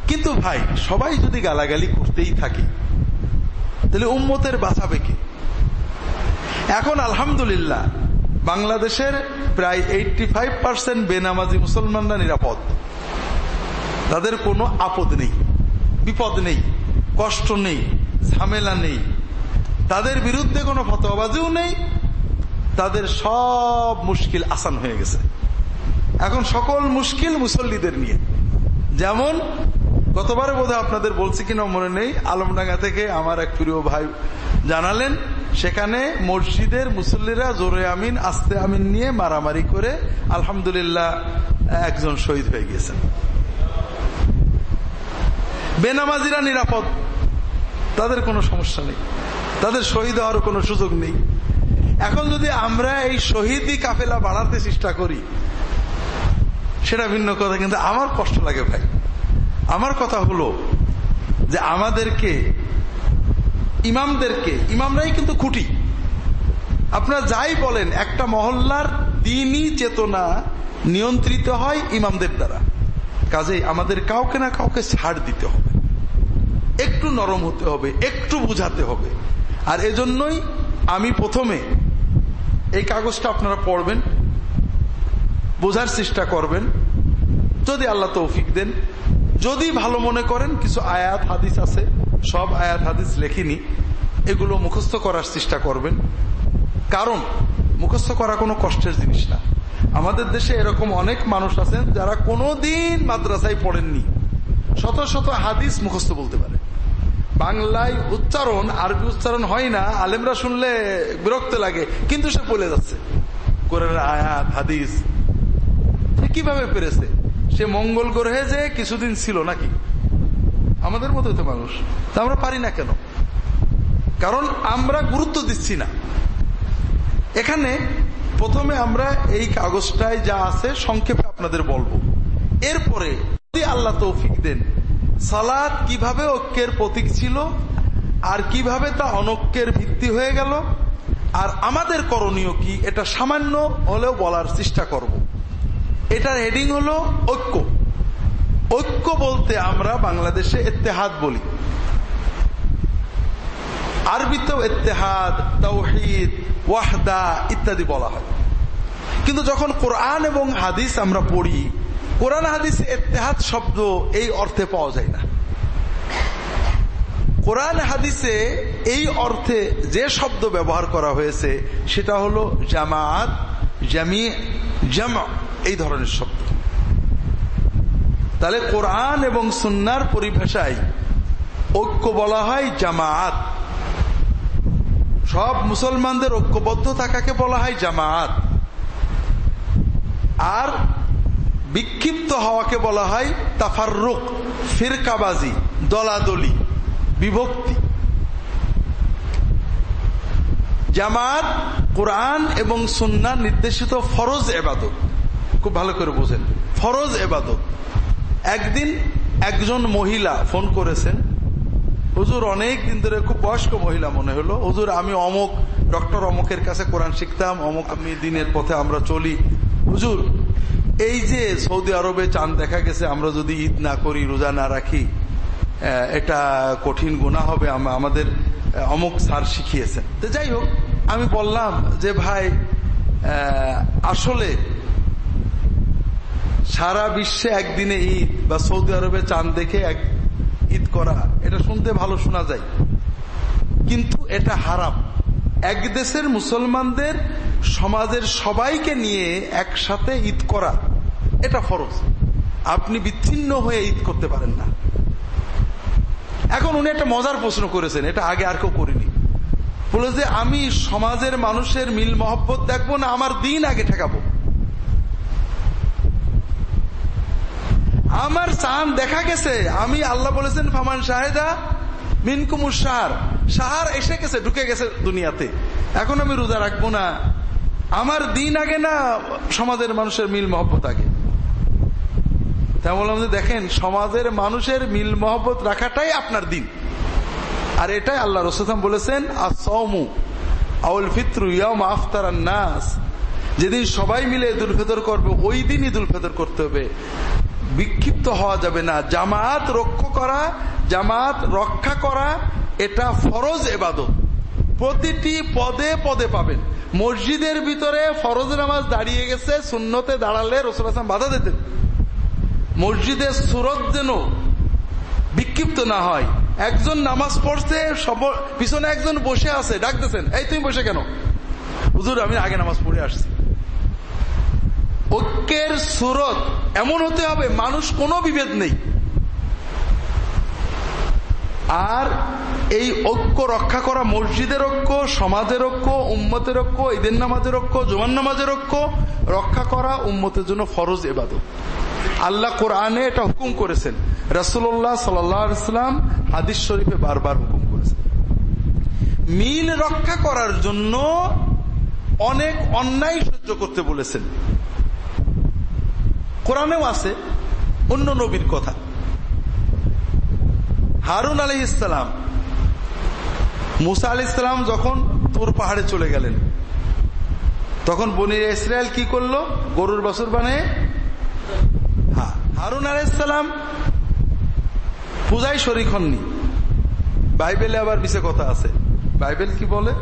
কিন্তু ভাই, সবাই যদি গালাগালি করতেই থাকে, তাহলে উম্মতের বাঁচাবে কি এখন আলহামদুলিল্লাহ, বাংলাদেশের প্রায় এইটটি ফাইভ পার্সেন্ট বেনামাজি মুসলমানরা নিরাপদ। তাদের কোনো আপদ নেই, বিপদ নেই, কষ্ট নেই, ঝামেলা নেই। তাদের বিরুদ্ধে কোনো ফতোয়াবাজিও নেই, তাদের সব মুশকিল আসান হয়ে গেছে। এখন সকল মুশকিল মুসল্লিদের নিয়ে, যেমন গতবারে বোধহয় আপনাদের বলছি কিনা মনে নেই, আলমডাঙ্গা থেকে আমার এক প্রিয় ভাই জানালেন, সেখানে মসজিদের মুসল্লিরা জোরে আমিন, আস্তে আমিন নিয়ে মারামারি করে আলহামদুলিল্লাহ একজন শহীদ হয়ে গেছেন বেনামাজিরা নিরাপদ। তাদের কোনো সমস্যা নেই। তাদের শহীদ হওয়ার কোনো সুযোগ নেই। এখন যদি আমরা এই শহীদি কাফেলা বাড়াতে চেষ্টা করি, সেটা ভিন্ন কথা, কিন্তু আমার কষ্ট লাগে ভাই। আমার কথা হলো যে আমাদেরকে, ইমামদেরকে, ইমামরাই কিন্তু খুঁটি। আপনারা যাই বলেন, একটা মহল্লার দিনই চেতনা নিয়ন্ত্রিত হয় ইমামদের দ্বারা। কাজে আমাদের কাউকে না কাউকে ছাড় দিতে হবে। একটু নরম হতে হবে, একটু বুঝাতে হবে। আর এজন্যই আমি প্রথমে এই কাগজটা আপনারা পড়বেন, বোঝার চেষ্টা করবেন, যদি আল্লাহ তৌফিক দেন। যদি ভালো মনে করেন, কিছু আয়াত, হাদিস আছে, সব আয়াত, হাদিস লেখিনি, এগুলো মুখস্থ করার চেষ্টা করবেন। কারণ, মুখস্থ করা কোনো কষ্টের জিনিস না। আমাদের দেশে এরকম অনেক মানুষ আছেন যারা কোনোদিন মাদ্রাসায় পড়েননি। শত শত হাদিস মুখস্থ বলতে পারে। বাংলায় উচ্চারণ, আরবি উচ্চারণ হয় না, আলেমরা শুনলে বিরক্ত লাগে, কিন্তু সে বলে যাচ্ছে। কোরআনের আয়াত, হাদিস কীভাবে পেরেছে? সে মঙ্গল গ্রহে যে কিছুদিন ছিল নাকি? আমাদের মতো তো মানুষ। তা আমরা পারি না কেন? কারণ আমরা গুরুত্ব দিচ্ছি না। এখানে প্রথমে আমরা এই কাগজটায় যা আছে সংক্ষেপে আপনাদের বলব। এরপরে যদি আল্লাহ তৌফিক দেন সালাদ কীভাবে ঐক্যের প্রতীক ছিল, আর কীভাবে তা অনৈক্যের ভিত্তি হয়ে গেল, আর আমাদের করণীয় কি, এটা সামান্য হলেও বলার চেষ্টা করব। এটার হেডিং হলো ঐক্য। ঐক্য বলতে আমরা বাংলাদেশে এত্তেহাদ বলি। আরবিতেও এত্তেহাদ তৌহিদ ওয়াহদা ইত্যাদি বলা হয়। কিন্তু যখন কোরআন এবং হাদিস আমরা পড়ি কোরআন হাদিসে এত্তেহাদ শব্দ এই অর্থে পাওয়া যায় না। কোরআন হাদিসে এই অর্থে যে শব্দ ব্যবহার করা হয়েছে, সেটা হলো জামাত জামি, জামা, এই ধরনের শব্দ। তাহলে কোরআন এবং সুন্নার পরিভাষায় ঐক্য বলা হয় জামাত সব মুসলমানদের ঐক্যবদ্ধ থাকাকে বলা হয় জামাত আর বিক্ষিপ্ত হওয়াকে বলা হয় তাফারুক ফিরকাবাজি, দলাদলি, বিভক্তি। জামাত, কোরআন এবং সুন্না নির্দেশিত ফরজ এবাদত। খুব ভালো করে বোঝেন। ফরজ এবাদত। একদিন একজন মহিলা ফোন করেছেন, হুজুর, অনেক দিন ধরে খুব বয়স্ক মহিলা মনে হলো। হুজুর, আমি অমুক, ডক্টর অমুকের কাছে কোরআন শিখতাম, অমুক আমি দিনের পথে আমরা চলি। হুজুর এই যে সৌদি আরবে চাঁদ দেখা গেছে, আমরা যদি ঈদ না করি, রোজা না রাখি এটা কঠিন গুণা হবে আমাদের অমুক স্যার শিখিয়েছেন। তো যাই হোক, আমি বললাম যে ভাই আসলে সারা বিশ্বে একদিনে ঈদ বা সৌদি আরবে চাঁদ দেখে এক ঈদ করা, এটা শুনতে ভালো শোনা যায়। কিন্তু এটা হারাম। এক দেশের মুসলমানদের সমাজের সবাইকে নিয়ে একসাথে ঈদ করা, এটা ফরজ। আপনি বিচ্ছিন্ন হয়ে ঈদ করতে পারেন না। এখন উনি একটা মজার প্রশ্ন করেছেন, এটা আগে আর কেউ করিনি। বলে যে, আমি সমাজের মানুষের মিল মহব্বত দেখব না, আমার দিন আগে ঠেকাবো। আমার চান দেখা গেছে, আমি আল্লাহ বলেছেন, ফামান শাহেদা মিনকুমুর সাহার সাহার এসে গেছে, ঢুকে গেছে দুনিয়াতে। এখন আমি রোজা রাখব না। আমার দিন আগে না, সমাজের মানুষের মিল মহব্বত আগে। তাই বললাম যে, দেখেন, সমাজের মানুষের মিল মহব্বত রাখাটাই আপনার দিন। আর এটাই আল্লাহ রসুলাম বলেছেন আসমু আউল ইয়াম আফতার নাস। যেদিন সবাই মিলে ঈদুল ফেতর করবে, ওই দিন ঈদুল ফেতর করতে হবে। বিক্ষিপ্ত হওয়া যাবে না। জামাত রক্ষা করা জামাত রক্ষা করা, এটা ফরজ এবাদত। প্রতিটি পদে পদে পাবেন। মসজিদের ভিতরে ফরজ নামাজ দাঁড়িয়ে গেছে শূন্যতে দাঁড়ালে রসুল আসলাম বাধা দিতেন মসজিদের সুরত যেন বিক্ষিপ্ত না হয়। একজন নামাজ পড়ছে পিছনে একজন বসে আছে, ডাকতেছেন, এই তুমি বসে কেন? হুজুর, আমি আগে নামাজ পড়ে আসছি। ঐক্যের সুরত এমন হতে হবে, মানুষ কোনো বিভেদ নেই। আর এই ঐক্য রক্ষা করা, মসজিদের ঐক্য, সমাজের ঐক্য, উম্মতের ঐক্য, ঈদের নামাজের ঐক্য জোমান নামাজের ঐক্য, রক্ষা করা উম্মতের জন্য ফরজ এবাদত। আল্লাহ কোরআনে এটা হুকুম করেছেন। রসুল্লাহ সাল্লাম হাদিস শরীফে বারবার হুকুম করেছেন। মিল রক্ষা করার জন্য অনেক অন্যায় সহ্য করতে বলেছেন। কোরআনেও আছে, অন্য নবীর কথা। হারুন আলি ইসলাম মুসা আলি ইসলাম যখন তোর পাহাড়ে চলে গেলেন, তখন বনির ইসরায়েল কি করল? গরুর বছর বানিয়ে হারুন আলাইসালাম পূজায় শরিক হননি। বাইবেলে আবার বিশে কথা আছে। বাইবেল কি বলে?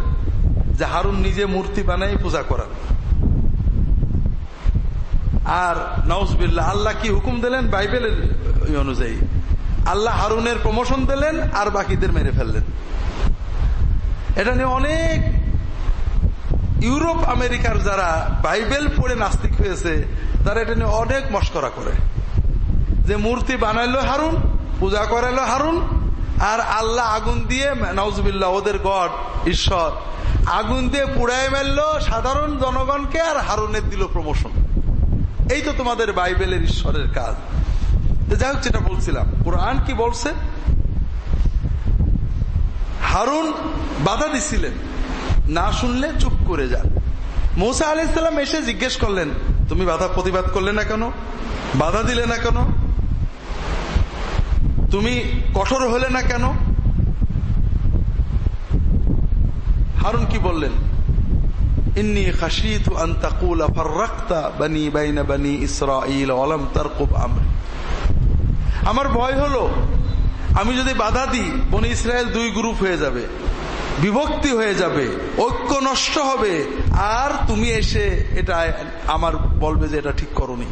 যে হারুন নিজে মূর্তি বানাই পূজা করার আর নওজবিল্লা আল্লাহ কি হুকুম দিলেন? বাইবেলের অনুযায়ী। আল্লাহ হারুনের প্রমোশন দিলেন আর বাকিদের মেরে ফেললেন। এটা নিয়ে অনেক ইউরোপ, আমেরিকার যারা বাইবেল পড়ে নাস্তিক হয়েছে, তারা এটা নিয়ে অনেক মস্করা করে। যে মূর্তি বানাইলো হারুন, পূজা করাইলো হারুন, আর আল্লাহ আগুন দিয়ে নজবিল্লা ওদের গড, ঈশ্বর, আগুন দিয়ে পুড়াই মারলো সাধারণ জনগণকে আর হারুনের দিল প্রমোশন এই তো তোমাদের বাইবেলের ঈশ্বরের কাজ। যাই হোক, যেটা বলছিলাম, কোরআন কি বলছে? হারুন বাধা দিছিলেন, না শুনলে চুপ করে যান। মৌসা আলি ইসলাম এসে জিজ্ঞেস করলেন, তুমি বাধা প্রতিবাদ করলে না কেন? বাধা দিলে না কেন? তুমি কঠোর হলে না কেন? হারুন কি বললেন ইন্নি খাসিতু আন ফাররাকতা বানি বাইনা বানি ইসরাঈল ওয়ালাম তারকুব আমরি আমার ভয় হলো, আমি যদি বাধা দিই, বনি ইসরায়েল দুই গ্রুপ হয়ে যাবে, বিভক্তি হয়ে যাবে, ঐক্য নষ্ট হবে, আর তুমি এসে এটা আমার বলবে যে এটা ঠিক করনি।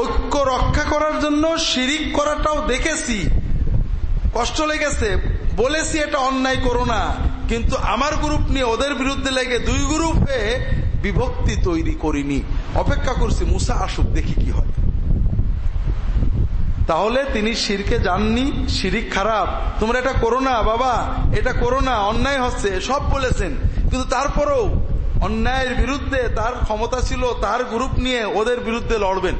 ঐক্য রক্ষা করার জন্য শিরিক করাটাও দেখেছি, কষ্ট লেগেছে, বলেছি এটা অন্যায় করো না। কিন্তু আমার গ্রুপ নিয়ে ওদের বিরুদ্ধে লেগে দুই গ্রুপ বিভক্তি তৈরি করিনি। অপেক্ষা করছি, মুসা আসুক, দেখি কি হয়। তাহলে তিনি শিরকে জাননি শিরিক খারাপ। তোমরা এটা করো না, বাবা, এটা করো না, অন্যায় হচ্ছে, সব বলেছেন। কিন্তু তারপরেও অন্যায়ের বিরুদ্ধে তার ক্ষমতা ছিল, তার গ্রুপ নিয়ে ওদের বিরুদ্ধে লড়বেন।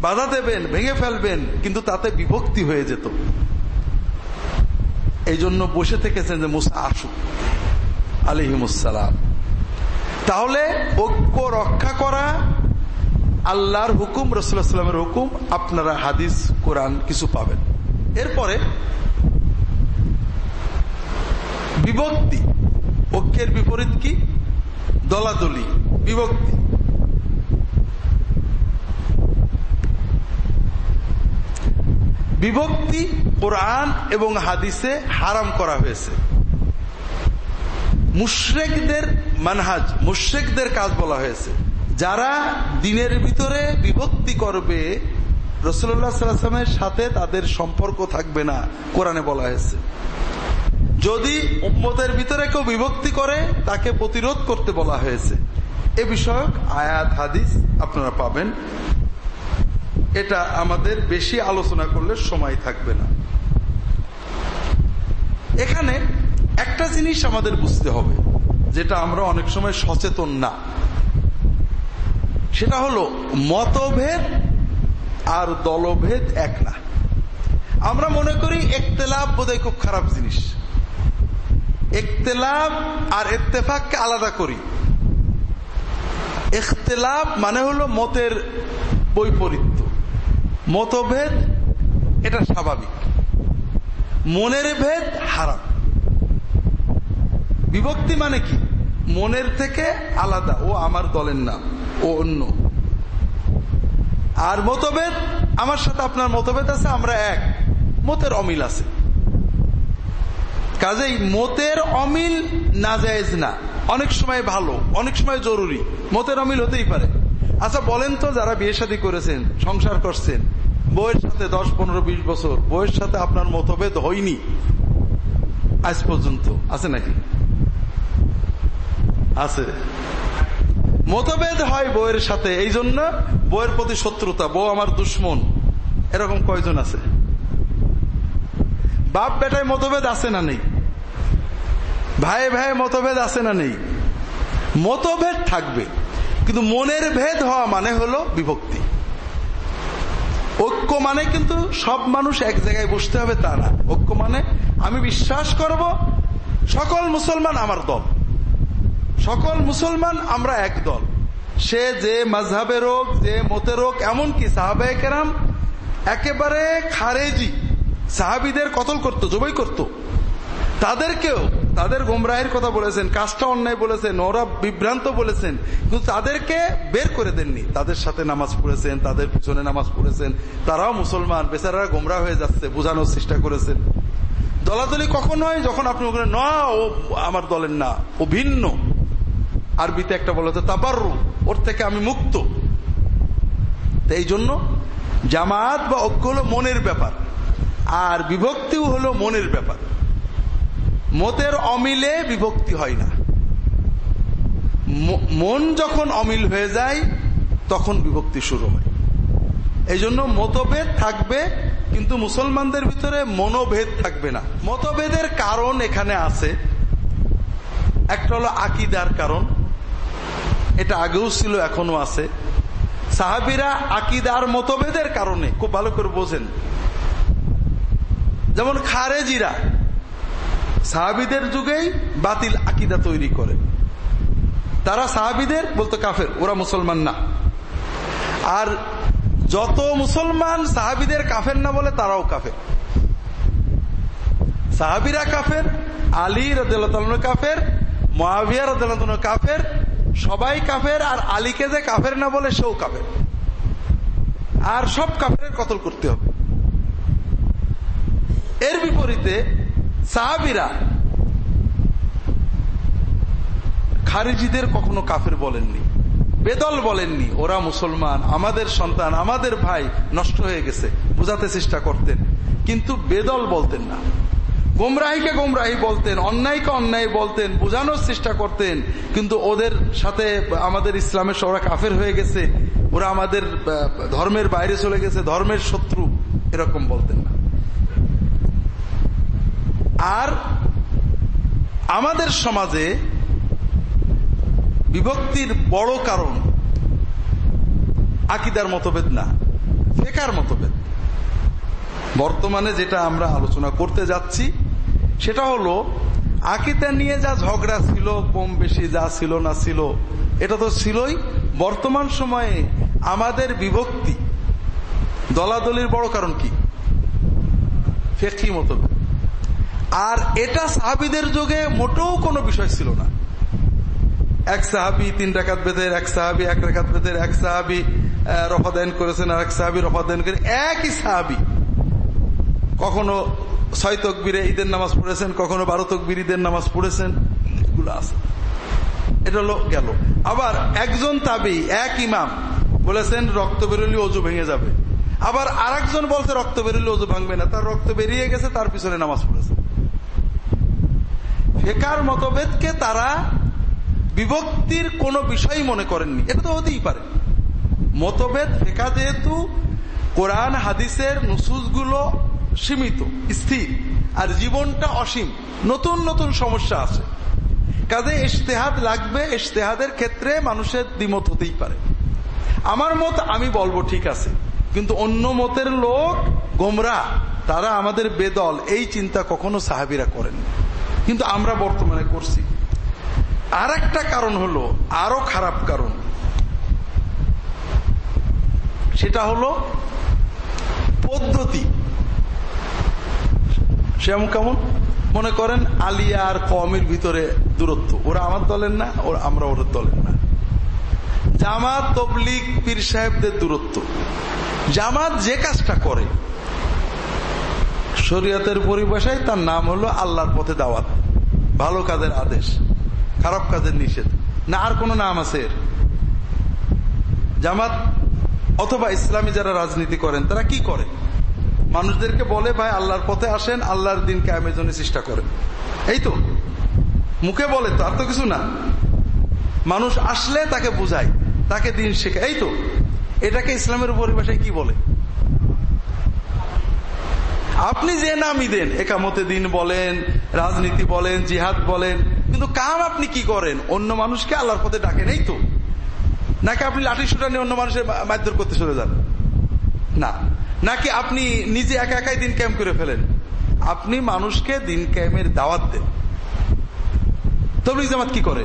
বাধা দেবেন, ভেঙে ফেলবেন, কিন্তু তাতে বিভক্তি হয়ে যেত। এই জন্য বসে থেকেছেন যে মুসা আসুক। আলিহিমুসালাম তাহলে ঐক্য রক্ষা করা, আল্লাহর হুকুম রসুল্লাহামের হুকুম, আপনারা হাদিস, কোরআন কিছু পাবেন। এরপরে বিভক্তি। ঐক্যের বিপরীত কি? দলাদলি, বিভক্তি। বিভক্তি কোরআন এবং হাদিসে হারাম করা হয়েছে। মুশ্রেকদের মানহাজ, মুশ্রেকদের কাজ বলা হয়েছে। যারা দিনের ভিতরে বিভক্তি করবে রসুল্লাহ সাথে তাদের সম্পর্ক থাকবে না, কোরআনে বলা হয়েছে। যদি উম্মতের ভিতরে কেউ বিভক্তি করে, তাকে প্রতিরোধ করতে বলা হয়েছে। এ বিষয়ক আয়াত, হাদিস আপনারা পাবেন। এটা আমাদের বেশি আলোচনা করলে সময় থাকবে না। এখানে একটা জিনিস আমাদের বুঝতে হবে, যেটা আমরা অনেক সময় সচেতন না। সেটা হলো মতভেদ আর দলভেদ এক না। আমরা মনে করি একতেলাভ বোধহয় খুব খারাপ জিনিস। একতেলাভ আর ইত্তেফাককে আলাদা করি। ইখতলাফ মানে হলো মতের বৈপরীত্য। মতভেদ, এটা স্বাভাবিক। মনের ভেদ, হারাম। বিভক্তি মানে কি? মনের থেকে আলাদা, ও আমার দলের নাম, ও অন্য। আর মতভেদ, আমার সাথে আপনার মতভেদ আছে, আমরা এক। মতের অমিল আছে। কাজেই মতের অমিল না যায় না। অনেক সময় ভালো, অনেক সময় জরুরি। মতের অমিল হতেই পারে। আচ্ছা বলেন তো, যারা বিয়ে শাদী করেছেন, সংসার করছেন বইয়ের সাথে দশ, পনেরো, বিশ বছর, বইয়ের সাথে আপনার মতভেদ হয়নি। আজ পর্যন্ত। আছে নাকি? আছে। মতভেদ হয় বইয়ের সাথে এই জন্য বইয়ের প্রতি শত্রুতা, বউ আমার দুশ্মন। এরকম কয়জন আছে? বাপ বেটায় মতভেদ আছে না নেই? ভাই ভাই মতভেদ আছে না নেই? মতভেদ থাকবে, কিন্তু মনের ভেদ হওয়া মানে হলো বিভক্তি। ঐক্য মানে কিন্তু সব মানুষ এক জায়গায় বসতে হবে, তা না। ঐক্য মানে আমি বিশ্বাস করব, সকল মুসলমান আমার দল। সকল মুসলমান আমরা এক দল। সে যে মাঝহের হোক যে মতের হোক এমনকি সাহাবাহ কেরাম একেবারে খারেজি। সাহাবিদের কতল করত, জবাই করত। তাদেরকেও তাদের গোমরাহের কথা বলেছেন, কাজটা অন্যায় বলেছেন, ওরা বিভ্রান্ত বলেছেন, কিন্তু তাদেরকে বের করে দেননি। তাদের সাথে নামাজ পড়েছেন, তাদের পিছনে নামাজ পড়েছেন, তারাও মুসলমান বেচারা গোমরা হয়ে যাচ্ছে, বোঝানোর চেষ্টা করেছেন। দলাদলি কখন হয়? যখন আপনি ওখানে না, ও আমার দলের না, ও ভিন্ন। আরবিতে একটা বলে তো তাবারু ওর থেকে আমি মুক্ত। এই জন্য জামাত বা ঐক্য হলো মনের ব্যাপার, আর বিভক্তিও হলো মনের ব্যাপার। মতের অমিলে বিভক্তি হয় না। মন যখন অমিল হয়ে যায়, তখন বিভক্তি শুরু হয়। এই জন্য মতভেদ থাকবে, কিন্তু মুসলমানদের ভিতরে মনোভেদ থাকবে না। মতভেদের কারণ এখানে আছে। একটা হলো আকিদার কারণ। এটা আগেও ছিল এখনও আছে। সাহাবিরা আকিদার মতভেদের কারণে, খুব ভালো করে বোঝেন। যেমন খারেজিরা সাহাবিদের যুগেই বাতিল আকিদা তৈরি করে। তারা সাহাবিদের বলতো কাফের, ওরা মুসলমান না। আর যত মুসলমান সাহাবিদের কাফের না বলে, তারাও কাফের। সাহাবিরা কাফের, আলী রদুল্লাহ কাফের মহাবিয়া রদুল্লাহ কাফের, সবাই কাফের, আর আলীকে যে কাফের না বলে, সেও কাফের। আর সব কাফের কতল করতে হবে। এর বিপরীতে সাহাবিরা খারিজিদের কখনো কাফের বলেননি, বেদল বলেননি, ওরা মুসলমান, আমাদের সন্তান, আমাদের ভাই নষ্ট হয়ে গেছে, বুঝাতে চেষ্টা করতেন, কিন্তু বেদল বলতেন না। গোমরাহিকে গোমরাহি বলতেন, অন্যায়কে অন্যায় বলতেন, বোঝানোর চেষ্টা করতেন, কিন্তু ওদের সাথে আমাদের ইসলামের ওরা কাফের হয়ে গেছে, ওরা আমাদের ধর্মের বাইরে চলে গেছে, ধর্মের শত্রু, এরকম বলতেন না। আর আমাদের সমাজে বিভক্তির বড় কারণ আকিদার মতভেদ না, ফেকার মতভেদ। বর্তমানে যেটা আমরা আলোচনা করতে যাচ্ছি, সেটা হলো, আকিদা নিয়ে যা ঝগড়া ছিল, কম বেশি যা ছিল না ছিল, এটা তো ছিলই বর্তমান সময়ে আমাদের বিভক্তি। দলাদলির বড় কারণ কি? ফেকি মতভেদ। আর এটা সাহাবিদের যুগে মোটেও কোনো বিষয় ছিল না। এক সাহাবি তিন রাকাত বেদের, এক সাহাবি এক রাকাত বেদের, এক সাহাবি রফাদায়ন করেছেন আর এক সাহাবি রফাদায়ন করে একই সাহাবি। কখনো ছয় তকবিরে ঈদের নামাজ পড়েছেন, কখনো বারো তকবির ঈদের নামাজ পড়েছেন, এগুলো আছে। এটা হলো গেল। আবার একজন তাবি, এক ইমাম, বলেছেন রক্ত বেরোলে অজু ভেঙে যাবে। আবার আর বলছে রক্ত বেরোলে অজু ভাঙবে না, তার রক্ত বেরিয়ে গেছে, তার পিছনে নামাজ পড়েছে। ফেকার মতভেদকে তারা বিভক্তির কোনো বিষয় মনে করেননি। এটা তো হতেই পারে। মতভেদ, ফেকা যেহেতু কোরআন, হাদিসের নুসুসগুলো সীমিত, স্থির, আর জীবনটা অসীম, নতুন নতুন সমস্যা আছে। কাজে ইশতেহাদ লাগবে, ইশতেহাদের ক্ষেত্রে মানুষের দ্বিমত হতেই পারে। আমার মত আমি বলব ঠিক আছে, কিন্তু অন্য মতের লোক, গোমরা, তারা আমাদের বেদল, এই চিন্তা কখনো সাহাবিরা করেন কিন্তু আমরা বর্তমানে করছি। আর একটা কারণ হলো, আরও খারাপ কারণ। সেটা হলো পদ্ধতি। সেমন কেমন? মনে করেন আলিয়া আর কমের ভিতরে দূরত্ব। ওরা আমার দলের না, ওরা আমরা ওদের দলের না। জামাত তবলিক পীর সাহেবদের দূরত্ব। জামাত যে কাজটা করে শরীয়তের পরিভাষায় তার নাম হলো আল্লাহর পথে দাওয়াত। ভালো কাজের আদেশ, খারাপ কাজের নিষেধ। না, আর কোন নাম আছে এর? জামাত অথবা ইসলামী যারা রাজনীতি করেন, তারা কি করে? মানুষদেরকে বলে, ভাই, আল্লাহর পথে আসেন, আল্লাহর দিন কায়েমের জন্য চেষ্টা করেন। এই তো। মুখে বলে তো, আর তো কিছু না। মানুষ আসলে তাকে বুঝায়, তাকে দিন শেখে এই তো। এটাকে ইসলামের পরিভাষায় কি বলে? আপনি যে নামই দেন, একামতে দিন বলেন, রাজনীতি বলেন, জিহাদ বলেন, কিন্তু কাম আপনি কি করেন? অন্য মানুষকে আল্লাহর পথে ডাকেন, এই তো। নাকি আপনি লাঠি সুটা নিয়ে অন্য মানুষের মারধর করতে চলে যান? না। নাকি আপনি নিজে একা একাই দিন ক্যাম্প করে ফেলেন? আপনি মানুষকে দিন ক্যাম্পের দাওয়াত দেন। তবলিক জামাত কি করে?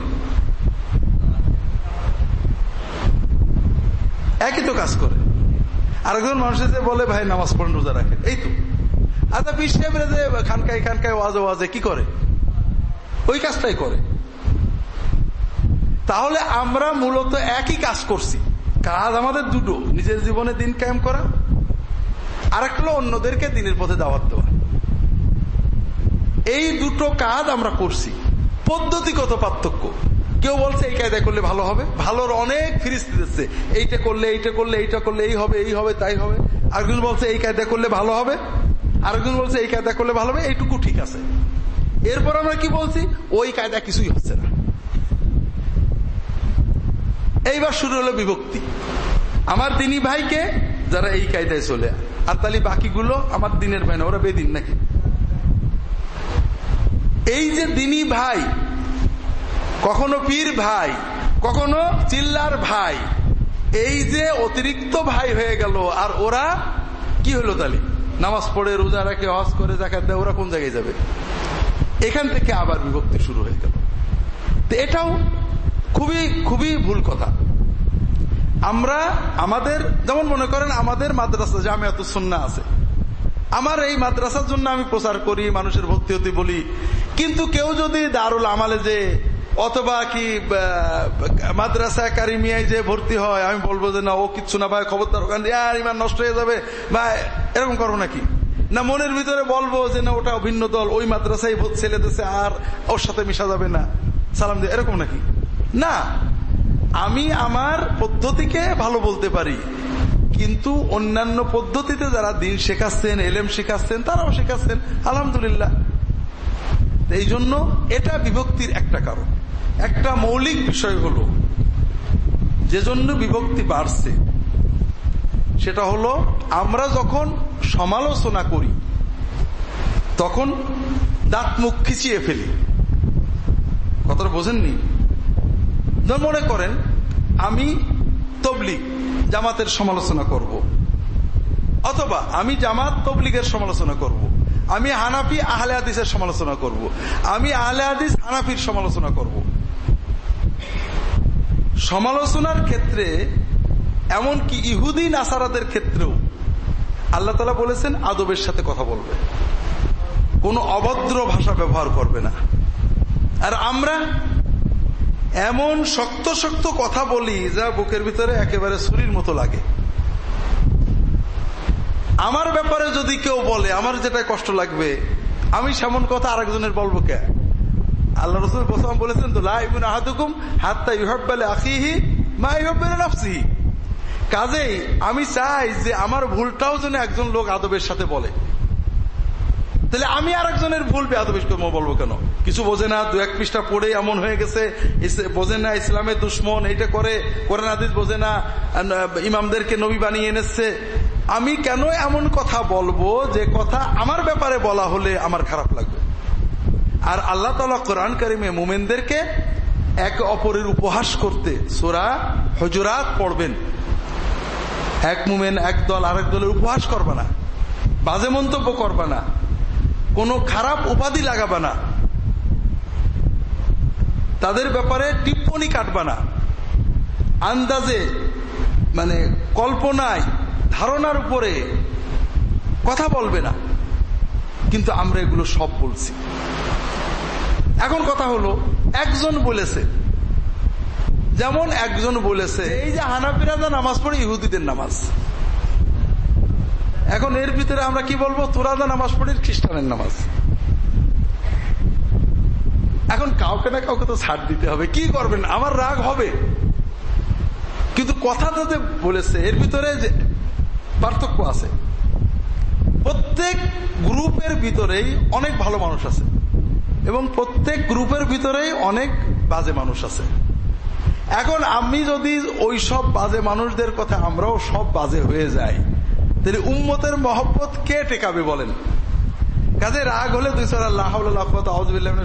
একই তো কাজ করে। আরেকজন মানুষের যে বলে, ভাই, নামাজ পড়েন রোজা রাখেন। এই তো। আচ্ছা বিশ সাহেবরা যে খানকায় খানকায় ওয়াজে ওয়াজে কি করে? ওই কাজটাই করে। তাহলে আমরা মূলত একই কাজ করছি। কাজ আমাদের দুটো, নিজের জীবনে দিন কায়েম করা আর একটা অন্যদেরকে দিনের পথে দাওয়াত দেওয়া। এই দুটো কাজ আমরা করছি। পদ্ধতিগত পার্থক্য। কেউ বলছে, এই কায়দা করলে ভালো হবে। ভালোর অনেক ফিরিস্তি দিচ্ছে। এইটা করলে এইটা করলে এইটা করলে, এই হবে এই হবে, তাই হবে। আর কিছু বলছে, এই কায়দা করলে ভালো হবে। আরেকজন বলছে, এই কায়দা করলে ভালো হবে, এইটুকু ঠিক আছে। এরপর আমরা কি বলছি? ওই কায়দা কিছুই হচ্ছে না। এইবার শুরু হলো বিভক্তি। আমার তিনি ভাইকে যারা এই কায়দায় চলে, আর তাহলে বাকিগুলো আমার দিনের ভাই না ওরা বেদিন নাকি? এই যে দিনী ভাই, কখনো পীর ভাই, কখনো চিল্লার ভাই, এই যে অতিরিক্ত ভাই হয়ে গেল, আর ওরা কি হলো তাহলে নামাজ পড়ে, রোজা রাখে, হজ করে জাকাত দেয়, ওরা কোন জায়গায় যাবে? এখান থেকে আবার বিভক্তি শুরু হয়ে গেল। তো এটাও খুবই খুবই ভুল কথা। আমরা, আমাদের, যেমন মনে করেন, আমাদের মাদ্রাসা জামিয়াত সুন্না আছে। আমার এই মাদ্রাসার জন্য আমি প্রচার করি, মানুষের ভক্তি হতে বলি। কিন্তু কেউ যদি দারুল আমালে যে অথবা কি মাদ্রাসা কারিমিয়ায় যে ভর্তি হয়, আমি বলব যে না, ও কিচ্ছু না, ভাই, খবরদার ওখানে আর, ইমান নষ্ট হয়ে যাবে। বা এরকম করো নাকি? না, মনের ভিতরে বলব যে না, ওটা ভিন্ন দল, ওই মাদ্রাসায় ছেলে দেশে আর ওর সাথে মিশা যাবে না। সালাম দিয়ে, এরকম নাকি? না, আমি আমার পদ্ধতিকে ভালো বলতে পারি, কিন্তু অন্যান্য পদ্ধতিতে যারা দিন শেখাচ্ছেন, এলেম শেখাচ্ছেন, তারাও শেখাচ্ছেন, আলহামদুলিল্লাহ। এই জন্য এটা বিভক্তির একটা কারণ। একটা মৌলিক বিষয় হলো, যে জন্য বিভক্তি বাড়ছে, সেটা হলো আমরা যখন সমালোচনা করি, তখন দাঁত মুখ খিচিয়ে ফেলি কথাটা বোঝেননি মনে করেন, আমি তবলিক জামাতের সমালোচনা করব। অথবা আমি জামাত তবলিগের সমালোচনা করব। আমি হানাফি আহলে হাদিসের সমালোচনা করব। আমি আহলে হাদিস হানাফির সমালোচনা করব। সমালোচনার ক্ষেত্রে এমনকি ইহুদি নাসারাদের ক্ষেত্রেও আল্লাহ তালা বলেছেন, আদবের সাথে কথা বলবে। কোনো অভদ্র ভাষা ব্যবহার করবে না। আর আমরা এমন শক্ত শক্ত কথা বলি, যা বুকের ভিতরে একেবারে ছুরির মতো লাগে। আমার ব্যাপারে যদি কেউ বলে, আমার যেটা কষ্ট লাগবে, আমি সেমন কথা আরেকজনের বলব কে? আল্লাহ রসুল প্রথম বলেছেন, তো লাইবুন আহাদুকুম হাত্তা ইহব্বালে আখিহি মা ইহব্বালে নাফসিহি। কাজেই আমি চাই যে আমার ভুলটাও যেন একজন লোক আদবের সাথে বলে। তাহলে আমি আর একজনের ভুল বেহাদবিশ করব বলব কেন? কিছু বোঝে না দু এক পৃষ্ঠা পড়ে এমন হয়ে গেছে বোঝে না ইসলামের দুশ্মন, এইটা করে, কোরআন আদিস বোঝে না ইমামদেরকে নবী বানিয়ে এনেছে। আমি কেন এমন কথা বলব যে কথা আমার ব্যাপারে বলা হলে আমার খারাপ লাগবে? আর আল্লাহ তালা কোরআন কারিমে মোমেনদেরকে এক অপরের উপহাস করতে সোরা হজুরাত পড়বেন। এক মুমেন এক দল আরেক দলের উপহাস করবে না, বাজে মন্তব্য করবে না, কোনো খারাপ উপাধি লাগাবে না, তাদের ব্যাপারে টিপ্পনি কাটবে না। আন্দাজে মানে কল্পনায়, ধারণার উপরে কথা বলবে না। কিন্তু আমরা এগুলো সব বলছি। এখন কথা হলো, একজন বলেছে। যেমন একজন বলেছে, এই যে হানাফিরা নামাজ পড়ে, ইহুদিদের নামাজ। এখন এর ভিতরে আমরা কি বলব? তোরা নামাজ পড়ি খ্রিস্টানের নামাজ। এখন কাউকে না কাউকে তো ছাড় দিতে হবে। কি করবেন? আমার রাগ হবে। কিন্তু কথা তো বলেছে, এর ভিতরে যে পার্থক্য আছে। প্রত্যেক গ্রুপের ভিতরেই অনেক ভালো মানুষ আছে। এবং প্রত্যেক গ্রুপের ভিতরেই অনেক বাজে মানুষ আছে। এখন আমি যদি ওই সব বাজে মানুষদের কথা আমরাও সব বাজে হয়ে যাই, তাহলে উম্মতের মহব্বত কে টেকাবে বলেন? কাজে রাগ হলে দুই সার আল্লাহ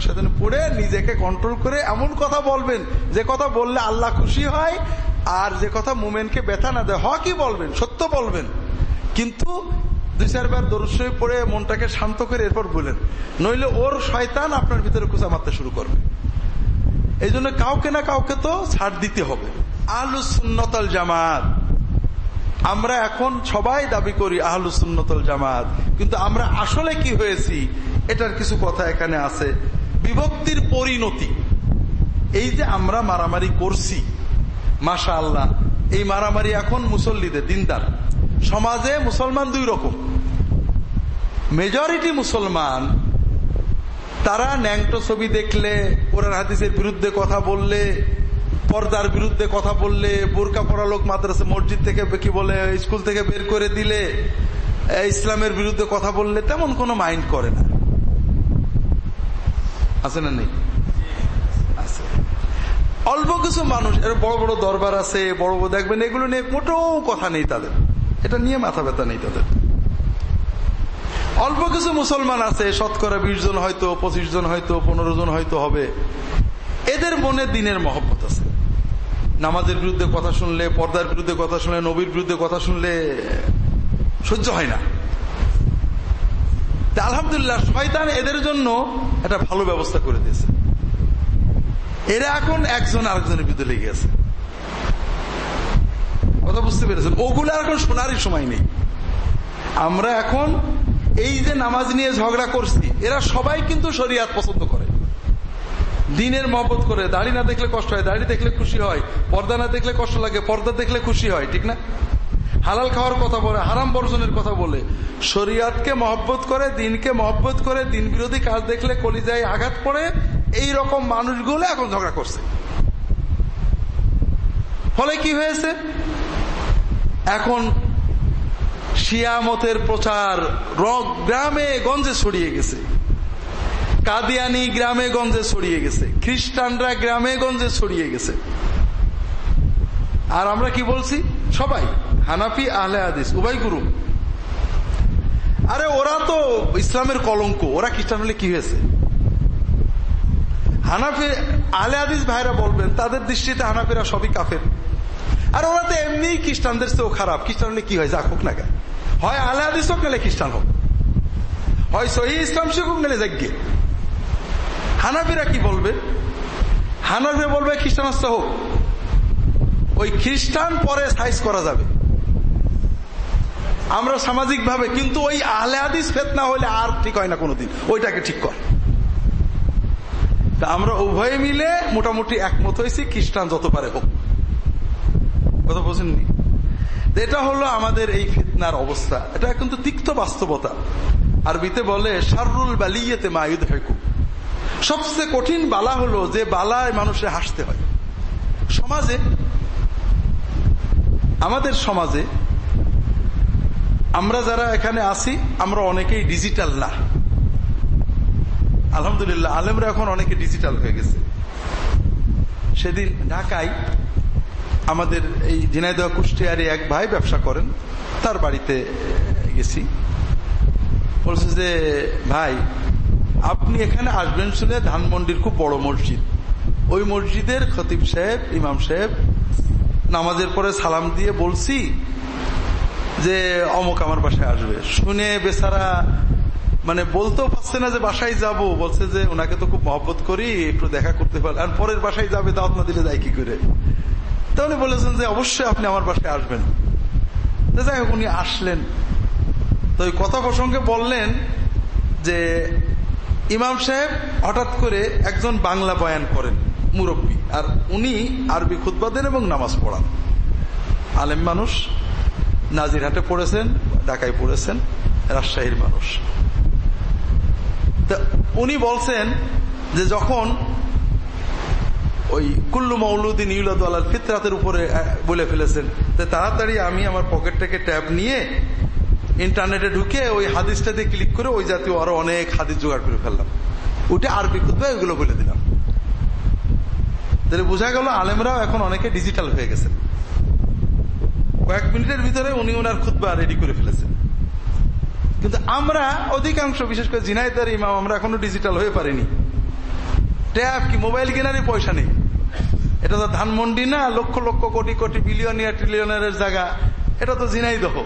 সাথে পড়ে নিজেকে কন্ট্রোল করে এমন কথা বলবেন, যে কথা বললে আল্লাহ খুশি হয়, আর যে কথা মুমেনকে ব্যথা না দেয় হ কি বলবেন, সত্য বলবেন। কিন্তু দুই চারবার দরস্বই পড়ে মনটাকে শান্ত করে এরপর বলেন নইলে ওর শয়তান আপনার ভিতরে কুচা মারতে শুরু করবে। এই জন্য কাউকে না কাউকে তো ছাড় দিতে হবে। আলু সুন্নতল জামাত। আমরা এখন সবাই দাবি করি আহলু সুন্নতল জামাত। কিন্তু আমরা আসলে কি হয়েছি, এটার কিছু কথা এখানে আছে। বিভক্তির পরিণতি। এই যে আমরা মারামারি করছি মাসা আল্লাহ এই মারামারি এখন মুসল্লিদের, দিনদার। সমাজে মুসলমান দুই রকম। মেজরিটি মুসলমান, তারা ন্যাংটো ছবি দেখলে, কোরআন হাদিসের বিরুদ্ধে কথা বললে, পর্দার বিরুদ্ধে কথা বললে, বোরকা পড়া লোক মাদ্রাসা মসজিদ থেকে কি বলে, স্কুল থেকে বের করে দিলে ইসলামের বিরুদ্ধে কথা বললে তেমন কোনো মাইন্ড করে না। আছে না নেই? অল্প কিছু মানুষ, এর বড় বড় দরবার আছে, বড় বড় দেখবেন, এগুলো নিয়ে মোটেও কথা নেই তাদের। এটা নিয়ে মাথা ব্যথা নেই তাদের। অল্প কিছু মুসলমান আছে, শতকরা বিশ জন হয়তো, পঁচিশ জন হয়তো, পনেরো জন হয়তো হবে। এদের মনে দিনের মহব্বত আছে। নামাজের বিরুদ্ধে কথা শুনলে, পর্দার বিরুদ্ধে কথা শুনলে, নবীর বিরুদ্ধে কথা শুনলে সহ্য হয় না। আলহামদুলিল্লাহ, শয়তান এদের জন্য একটা ভালো ব্যবস্থা করে দিয়েছে। এরা এখন একজন আরেকজনের বিরুদ্ধে লেগে আছে। কথা বুঝতে পেরেছেন? ওগুলো এখন শোনারই সময় নেই। আমরা এখন এই যে নামাজ নিয়ে ঝগড়া করছি, এরা সবাই কিন্তু শরিয়াত পছন্দ করে। দিনের মহবত করে, দাড়ি না দেখলে কষ্ট হয়, দাড়ি দেখলে খুশি হয়, পর্দা না দেখলে কষ্ট লাগে, পর্দা দেখলে খুশি হয়, ঠিক না? হালাল খাওয়ার কথা বলে, হারাম বর্জনের কথা বলে। শরিয়াতকে মহব্বত করে, দিনকে মহব্বত করে, দিন বিরোধী কাজ দেখলে কলিজায় আঘাত পড়ে, এই রকম মানুষগুলো এখন ঝগড়া করছে। ফলে কি হয়েছে? এখন শিয়ামতের প্রচার গ্রামে গঞ্জে ছড়িয়ে গেছে। কাদিয়ানি গ্রামে গঞ্জে ছড়িয়ে গেছে। খ্রিস্টানরা গ্রামে গঞ্জে ছড়িয়ে গেছে। আর আমরা কি বলছি? সবাই। হানাফি, আহলে হাদিস, উভয় গুরু আরে ওরা তো ইসলামের কলঙ্ক। ওরা খ্রিস্টান হলে কি হয়েছে? হানাফি, আহলে হাদিস ভাইরা বলবেন, তাদের দৃষ্টিতে হানাফিরা সবই কাফের। আর ওরা তো এমনি খ্রিস্টানদের চেয়েও খারাপ। খ্রিস্টান হলে কি হয়? যা হোক না হয় আহলে হাদিস হোক নাহলে খ্রিস্টান হোক। হয় সহি ইসলাম শিখুক নাহলে যাজ্ঞে হানাফিরা কি বলবে? হানাফি বলবে খ্রিস্টান হোক। ওই খ্রিস্টান পরে সাইজ করা যাবে। আমরা সামাজিক ভাবে কিন্তু ওই আহলে হাদিস ফেতনা হলে আর ঠিক হয় না কোনোদিন। ওইটাকে ঠিক কর। আমরা উভয়ে মিলে মোটামুটি একমত হয়েছি খ্রিস্টান যত পারে হোক। কথা বোঝেননি এটা হলো আমাদের এই ফিতনার অবস্থা। এটা কিন্তু তিক্ত বাস্তবতা। আরবিতে বলে সারুল বালিয়েতে মায়ুদ হেকু সবচেয়ে কঠিন বালা হলো যে বালায় মানুষে হাসতে হয়। সমাজে, আমাদের সমাজে, আমরা যারা এখানে আছি, আমরা অনেকেই ডিজিটাল না। আলহামদুলিল্লাহ, আলেমরা এখন অনেকে ডিজিটাল হয়ে গেছে। সেদিন ঢাকায় আমাদের এই ঝিনাইদহ কুষ্টিয়ারে এক ভাই ব্যবসা করেন, তার বাড়িতে গেছি। বলছে যে, ভাই, আপনি এখানে আসবেন শুনে ধানমন্ডির খুব বড় মসজিদ। ওই মসজিদের খতিব সাহেব, ইমাম সাহেব নামাজের পরে সালাম দিয়ে বলছি যে, অমুক আমার বাসায় আসবে। শুনে বেচারা মানে বলতেও পারছে না যে বাসায় যাব। বলছে যে, ওনাকে তো খুব মহব্বত করি, একটু দেখা করতে পারে আর পরের বাসায় যাবে দাওয়াত না দিলে যায় কি করে? তাহলে বলেছেন যে অবশ্যই আপনি আমার বাসায় আসবেন। যাই হোক, উনি আসলেন। তো ওই কথা প্রসঙ্গে বললেন যে ইমাম সাহেব হঠাৎ করে একজন বাংলা বয়ান করেন, মুরব্বী। আর উনি আরবি খুদ্া দেন এবং নামাজ পড়ান। আলেম মানুষ, নাজিরহাটে পড়েছেন, ঢাকায় পড়েছেন, রাজশাহীর মানুষ। তা উনি বলছেন যে যখন ওই কুল্লু মৌলুদ্দিন ইউলাদ ফিতরাতের উপরে বলে ফেলেছেন। তাড়াতাড়ি আমি আমার পকেট থেকে ট্যাব নিয়ে ইন্টারনেটে ঢুকে ওই হাদিসটা দিয়ে ক্লিক করে ওই জাতীয় আরও অনেক হাদিস জোগাড় করে ফেললাম। ওইটা আরবি খুদ্া ওইগুলো বলে দিলাম। তাহলে বোঝা গেল আলেমরাও এখন অনেকে ডিজিটাল হয়ে গেছেন কয়েক মিনিটের ভিতরে উনি ওনার খুদ্া রেডি করে ফেলেছেন। কিন্তু আমরা অধিকাংশ, বিশেষ করে জিনাইদার ইমাম, আমরা এখনও ডিজিটাল হয়ে পারিনি। ট্যাব কি মোবাইল কেনারই পয়সা নেই। এটা তো ধানমন্ডি না, লক্ষ লক্ষ কোটি কোটি বিলিয়নিয়ার ট্রিলিয়নের জায়গা। এটা তো জিনাইদহ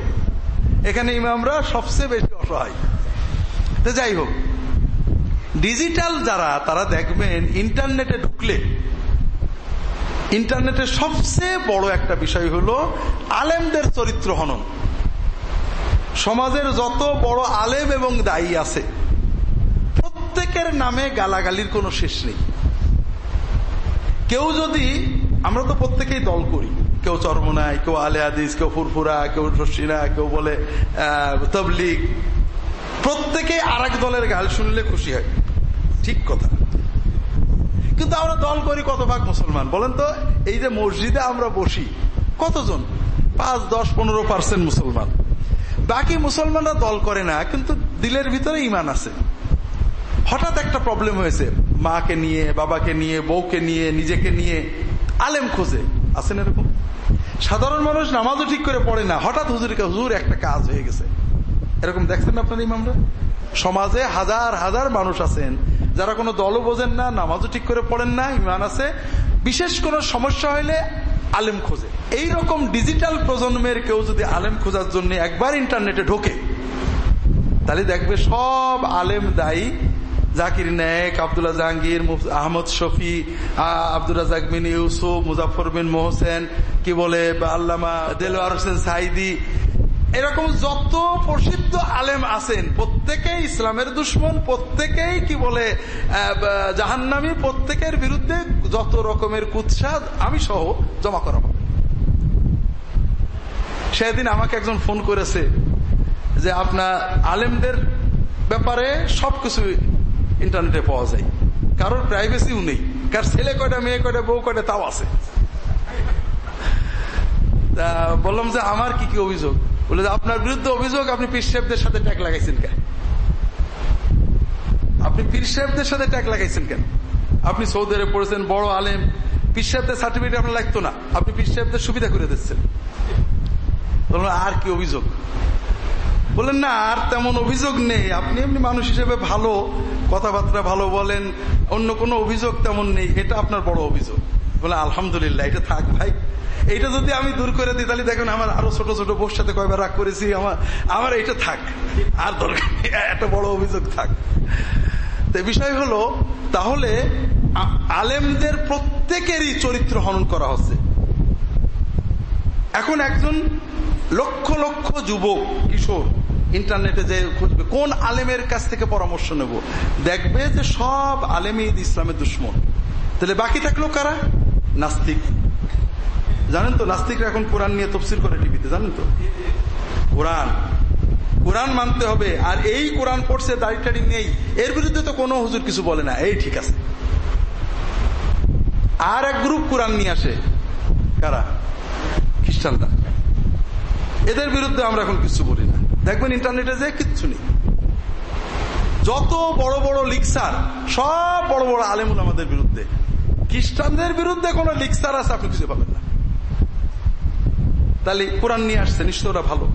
এখানে ইমামরা সবচেয়ে বেশি অসহায়। তো যাই হোক ডিজিটাল যারা, তারা দেখবেন ইন্টারনেটে ঢুকলে ইন্টারনেটের সবচেয়ে বড় একটা বিষয় হলো আলেমদের চরিত্র হনন। সমাজের যত বড় আলেম এবং দায়ী আছে, প্রত্যেকের নামে গালাগালির কোনো শেষ নেই। কেউ যদি, আমরা তো প্রত্যেকেই দল করি। কেউ চরমনায়, কেউ আলে আদিস কেউ ফুরফুরা, কেউ শশিনা কেউ বলে তবলিগ। প্রত্যেকে আর দলের গাল শুনলে খুশি হয়। ঠিক কথা। কিন্তু আমরা দল করি কত ভাগ মুসলমান? বলেন তো, এই যে মসজিদে আমরা বসি, কতজন? পাঁচ, দশ, পনেরো পার্সেন্ট মুসলমান। বাকি মুসলমানরা দল করে না, কিন্তু দিলের ভিতরে ইমান আছে। হঠাৎ একটা প্রবলেম হয়েছে। মাকে নিয়ে, বাবাকে নিয়ে, বউকে নিয়ে, নিজেকে নিয়ে, আলেম খোঁজে। আছেন এরকম? সাধারণ মানুষ নামাজও ঠিক করে পড়ে না। হঠাৎ হুজুরকে হুজুর একটা কাজ হয়ে গেছে। এরকম দেখছেন আপনার ইমামরা সমাজে হাজার হাজার মানুষ আছেন, যারা কোনো দলও বোঝেন না, নামাজও ঠিক করে পড়েন না, ইমান আছে। বিশেষ কোন সমস্যা হইলে আলেম খোঁজে। এই রকম ডিজিটাল প্রজন্মের কেউ যদি আলেম খোঁজার জন্য একবার ইন্টারনেটে ঢোকে, তাহলে দেখবে সব আলেম দায়ী জাকির নায়ক আবদুল্লাহ জাহাঙ্গীর আহমদ শফি আব্দুল রাজাক বিন ইউসুফ মুজাফর বিন মোহসেন, কি বলে আল্লামা দেলোয়ার হোসেন সাইদি এরকম যত প্রসিদ্ধ আলেম আছেন, প্রত্যেকেই ইসলামের দুশ্মন, প্রত্যেকেই কি বলে জাহান্নামি, প্রত্যেকের বিরুদ্ধে যত রকমের কুৎসাদ আমি সহ জমা করা সেদিন আমাকে একজন ফোন করেছে যে, আপনার আলেমদের ব্যাপারে সবকিছু ইন্টারনেটে পাওয়া যায়। কারোর প্রাইভেসিও নেই। কার ছেলে কয়টা, মেয়ে কয়টা, বউ কয়টা, তাও আছে। বললাম যে, আমার কি কি অভিযোগ? বলে যে, আপনার বিরুদ্ধে অভিযোগ, আপনি পীর সাহেবদের সাথে ট্যাগ লাগাইছেন কেন? আপনি পীর সাহেবদের সাথে ট্যাগ লাগাইছেন কেন? আপনি সৌদি আরবে পড়েছেন, বড় আলেম। পীর সাহেবদের সার্টিফিকেট আপনার লাগতো না। আপনি পীর সাহেবদের সুবিধা করে দিচ্ছেন। বললাম, আর কি অভিযোগ? বলেন না, আর তেমন অভিযোগ নেই। আপনি এমনি মানুষ হিসেবে ভালো, কথাবার্তা ভালো বলেন, অন্য কোনো অভিযোগ তেমন নেই। এটা আপনার বড় অভিযোগ। বলে আলহামদুলিল্লাহ, এটা থাক ভাই। এটা যদি আমি দূর করে দিই, তাহলে দেখুন আমার আরও ছোট ছোট বোর সাথে কয়বার রাগ করেছি। আমার আমার এটা থাক। আর দরকার একটা বড় অভিযোগ থাক। তো বিষয় হলো, তাহলে আলেমদের প্রত্যেকেরই চরিত্র হনন করা হচ্ছে। এখন একজন লক্ষ লক্ষ যুবক, কিশোর ইন্টারনেটে যে খুঁজবে, কোন আলেমের কাছ থেকে পরামর্শ নেব? দেখবে যে সব আলেমই ইসলামের দুশ্মন। তাহলে বাকি থাকল কারা? নাস্তিক। জানেন তো, নাস্তিকরা এখন কোরআন নিয়ে তফসিল করে টিভিতে, জানেন তো? কোরআন। কোরআন মানতে হবে, আর এই কোরআন পড়ছে, দাড়ি টাড়ি নেই। এর বিরুদ্ধে তো কোনো হুজুর কিছু বলে না। এই ঠিক আছে। আর এক গ্রুপ কোরআন নিয়ে আসে। কারা? খ্রিস্টানরা। এদের বিরুদ্ধে আমরা এখন কিছু বলি না। দেখবেন ইন্টারনেটে যে কিচ্ছু নেই। যত বড় বড় লিকসার, সব বড় বড় আলেমুল আমাদের বিরুদ্ধে। খ্রিস্টানদের বিরুদ্ধে কোন লিকসার আছে, আপনি কিছু পাবেন না। তাহলে কোরআন নিয়ে আসছে, নিশ্চয় ওরা ভালো।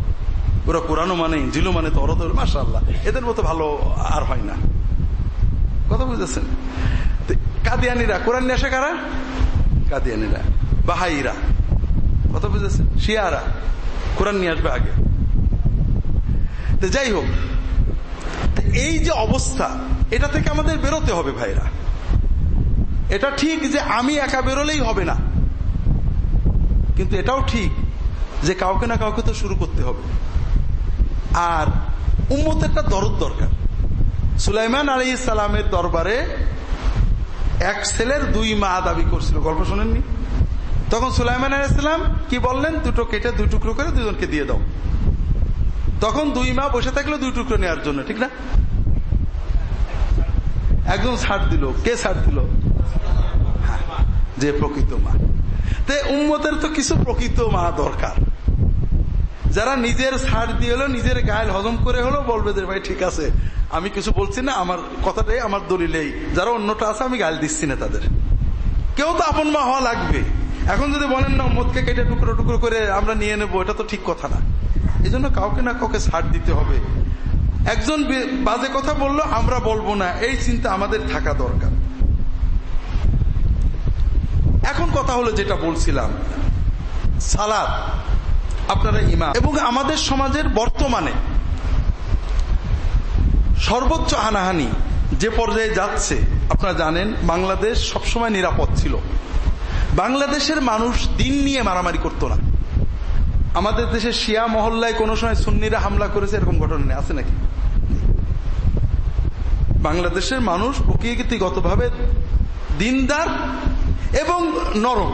ওরা কোরআনও মানে জিলু মানে তো অরদ মাসাল্লাহ এদের মতো ভালো আর হয় না। কথা বুঝতেছেন কাদিয়ানিরা, কোরআন নিয়ে আসে কারা? কাদিয়ানিরা। বাহাইরা। কথা বুঝতেছেন শিয়ারা। কোরআন নিয়ে আসবে আগে। যাই হোক এই যে অবস্থা, এটা থেকে আমাদের বেরোতে হবে ভাইরা। এটা ঠিক যে আমি একা বেরোলেই হবে না। কিন্তু এটাও ঠিক যে কাউকে না কাউকে তো শুরু করতে হবে। আর উম্মতেরটা দরদ দরকার। সুলাইমান আলী ইসালামের দরবারে এক ছেলের দুই মা দাবি করছিল। গল্প শোনেননি? তখন সুলাইমান আলাইসালাম কি বললেন? দুটো কেটে দুই টুকরো করে দুজনকে দিয়ে দাও। তখন দুই মা বসে থাকল দুই টুকরো নেওয়ার জন্য ঠিক না? একদম ছাড় দিল। কে ছাড় দিল? হ্যাঁ, যে প্রকৃত মা। তে উম্মতের তো কিছু প্রকৃত মা দরকার। যারা নিজের ছাড় দিয়ে হলো নিজের গায়েল হজম করে হলো বলবে যে ভাই ঠিক আছে আমি কিছু বলছি না আমার কথাটাই আমার দলিলেই। যারা অন্যটা আছে আমি গাল দিচ্ছি না তাদের। কেউ তো আপন মা হওয়া লাগবে। এখন যদি বলেন না, মদকে কেটে টুকরো টুকরো করে আমরা নিয়ে নেব, এটা তো ঠিক কথা না। এই কাউকে না কাউকে ছাড় দিতে হবে। একজন বাজে কথা বলল, আমরা বলব না। এই চিন্তা আমাদের থাকা দরকার। এখন কথা হলো যেটা বলছিলাম সালাদ আপনারা ইমাম। এবং আমাদের সমাজের বর্তমানে সর্বোচ্চ হানাহানি যে পর্যায়ে যাচ্ছে, আপনারা জানেন, বাংলাদেশ সবসময় নিরাপদ ছিল। বাংলাদেশের মানুষ দিন নিয়ে মারামারি করতো না। আমাদের দেশে শিয়া মহল্লায় কোনো সময় সুন্নিরা হামলা করেছে, এরকম ঘটনা নেই। আছে নাকি? বাংলাদেশের মানুষ প্রকৃতিগতভাবে দিনদার এবং নরম।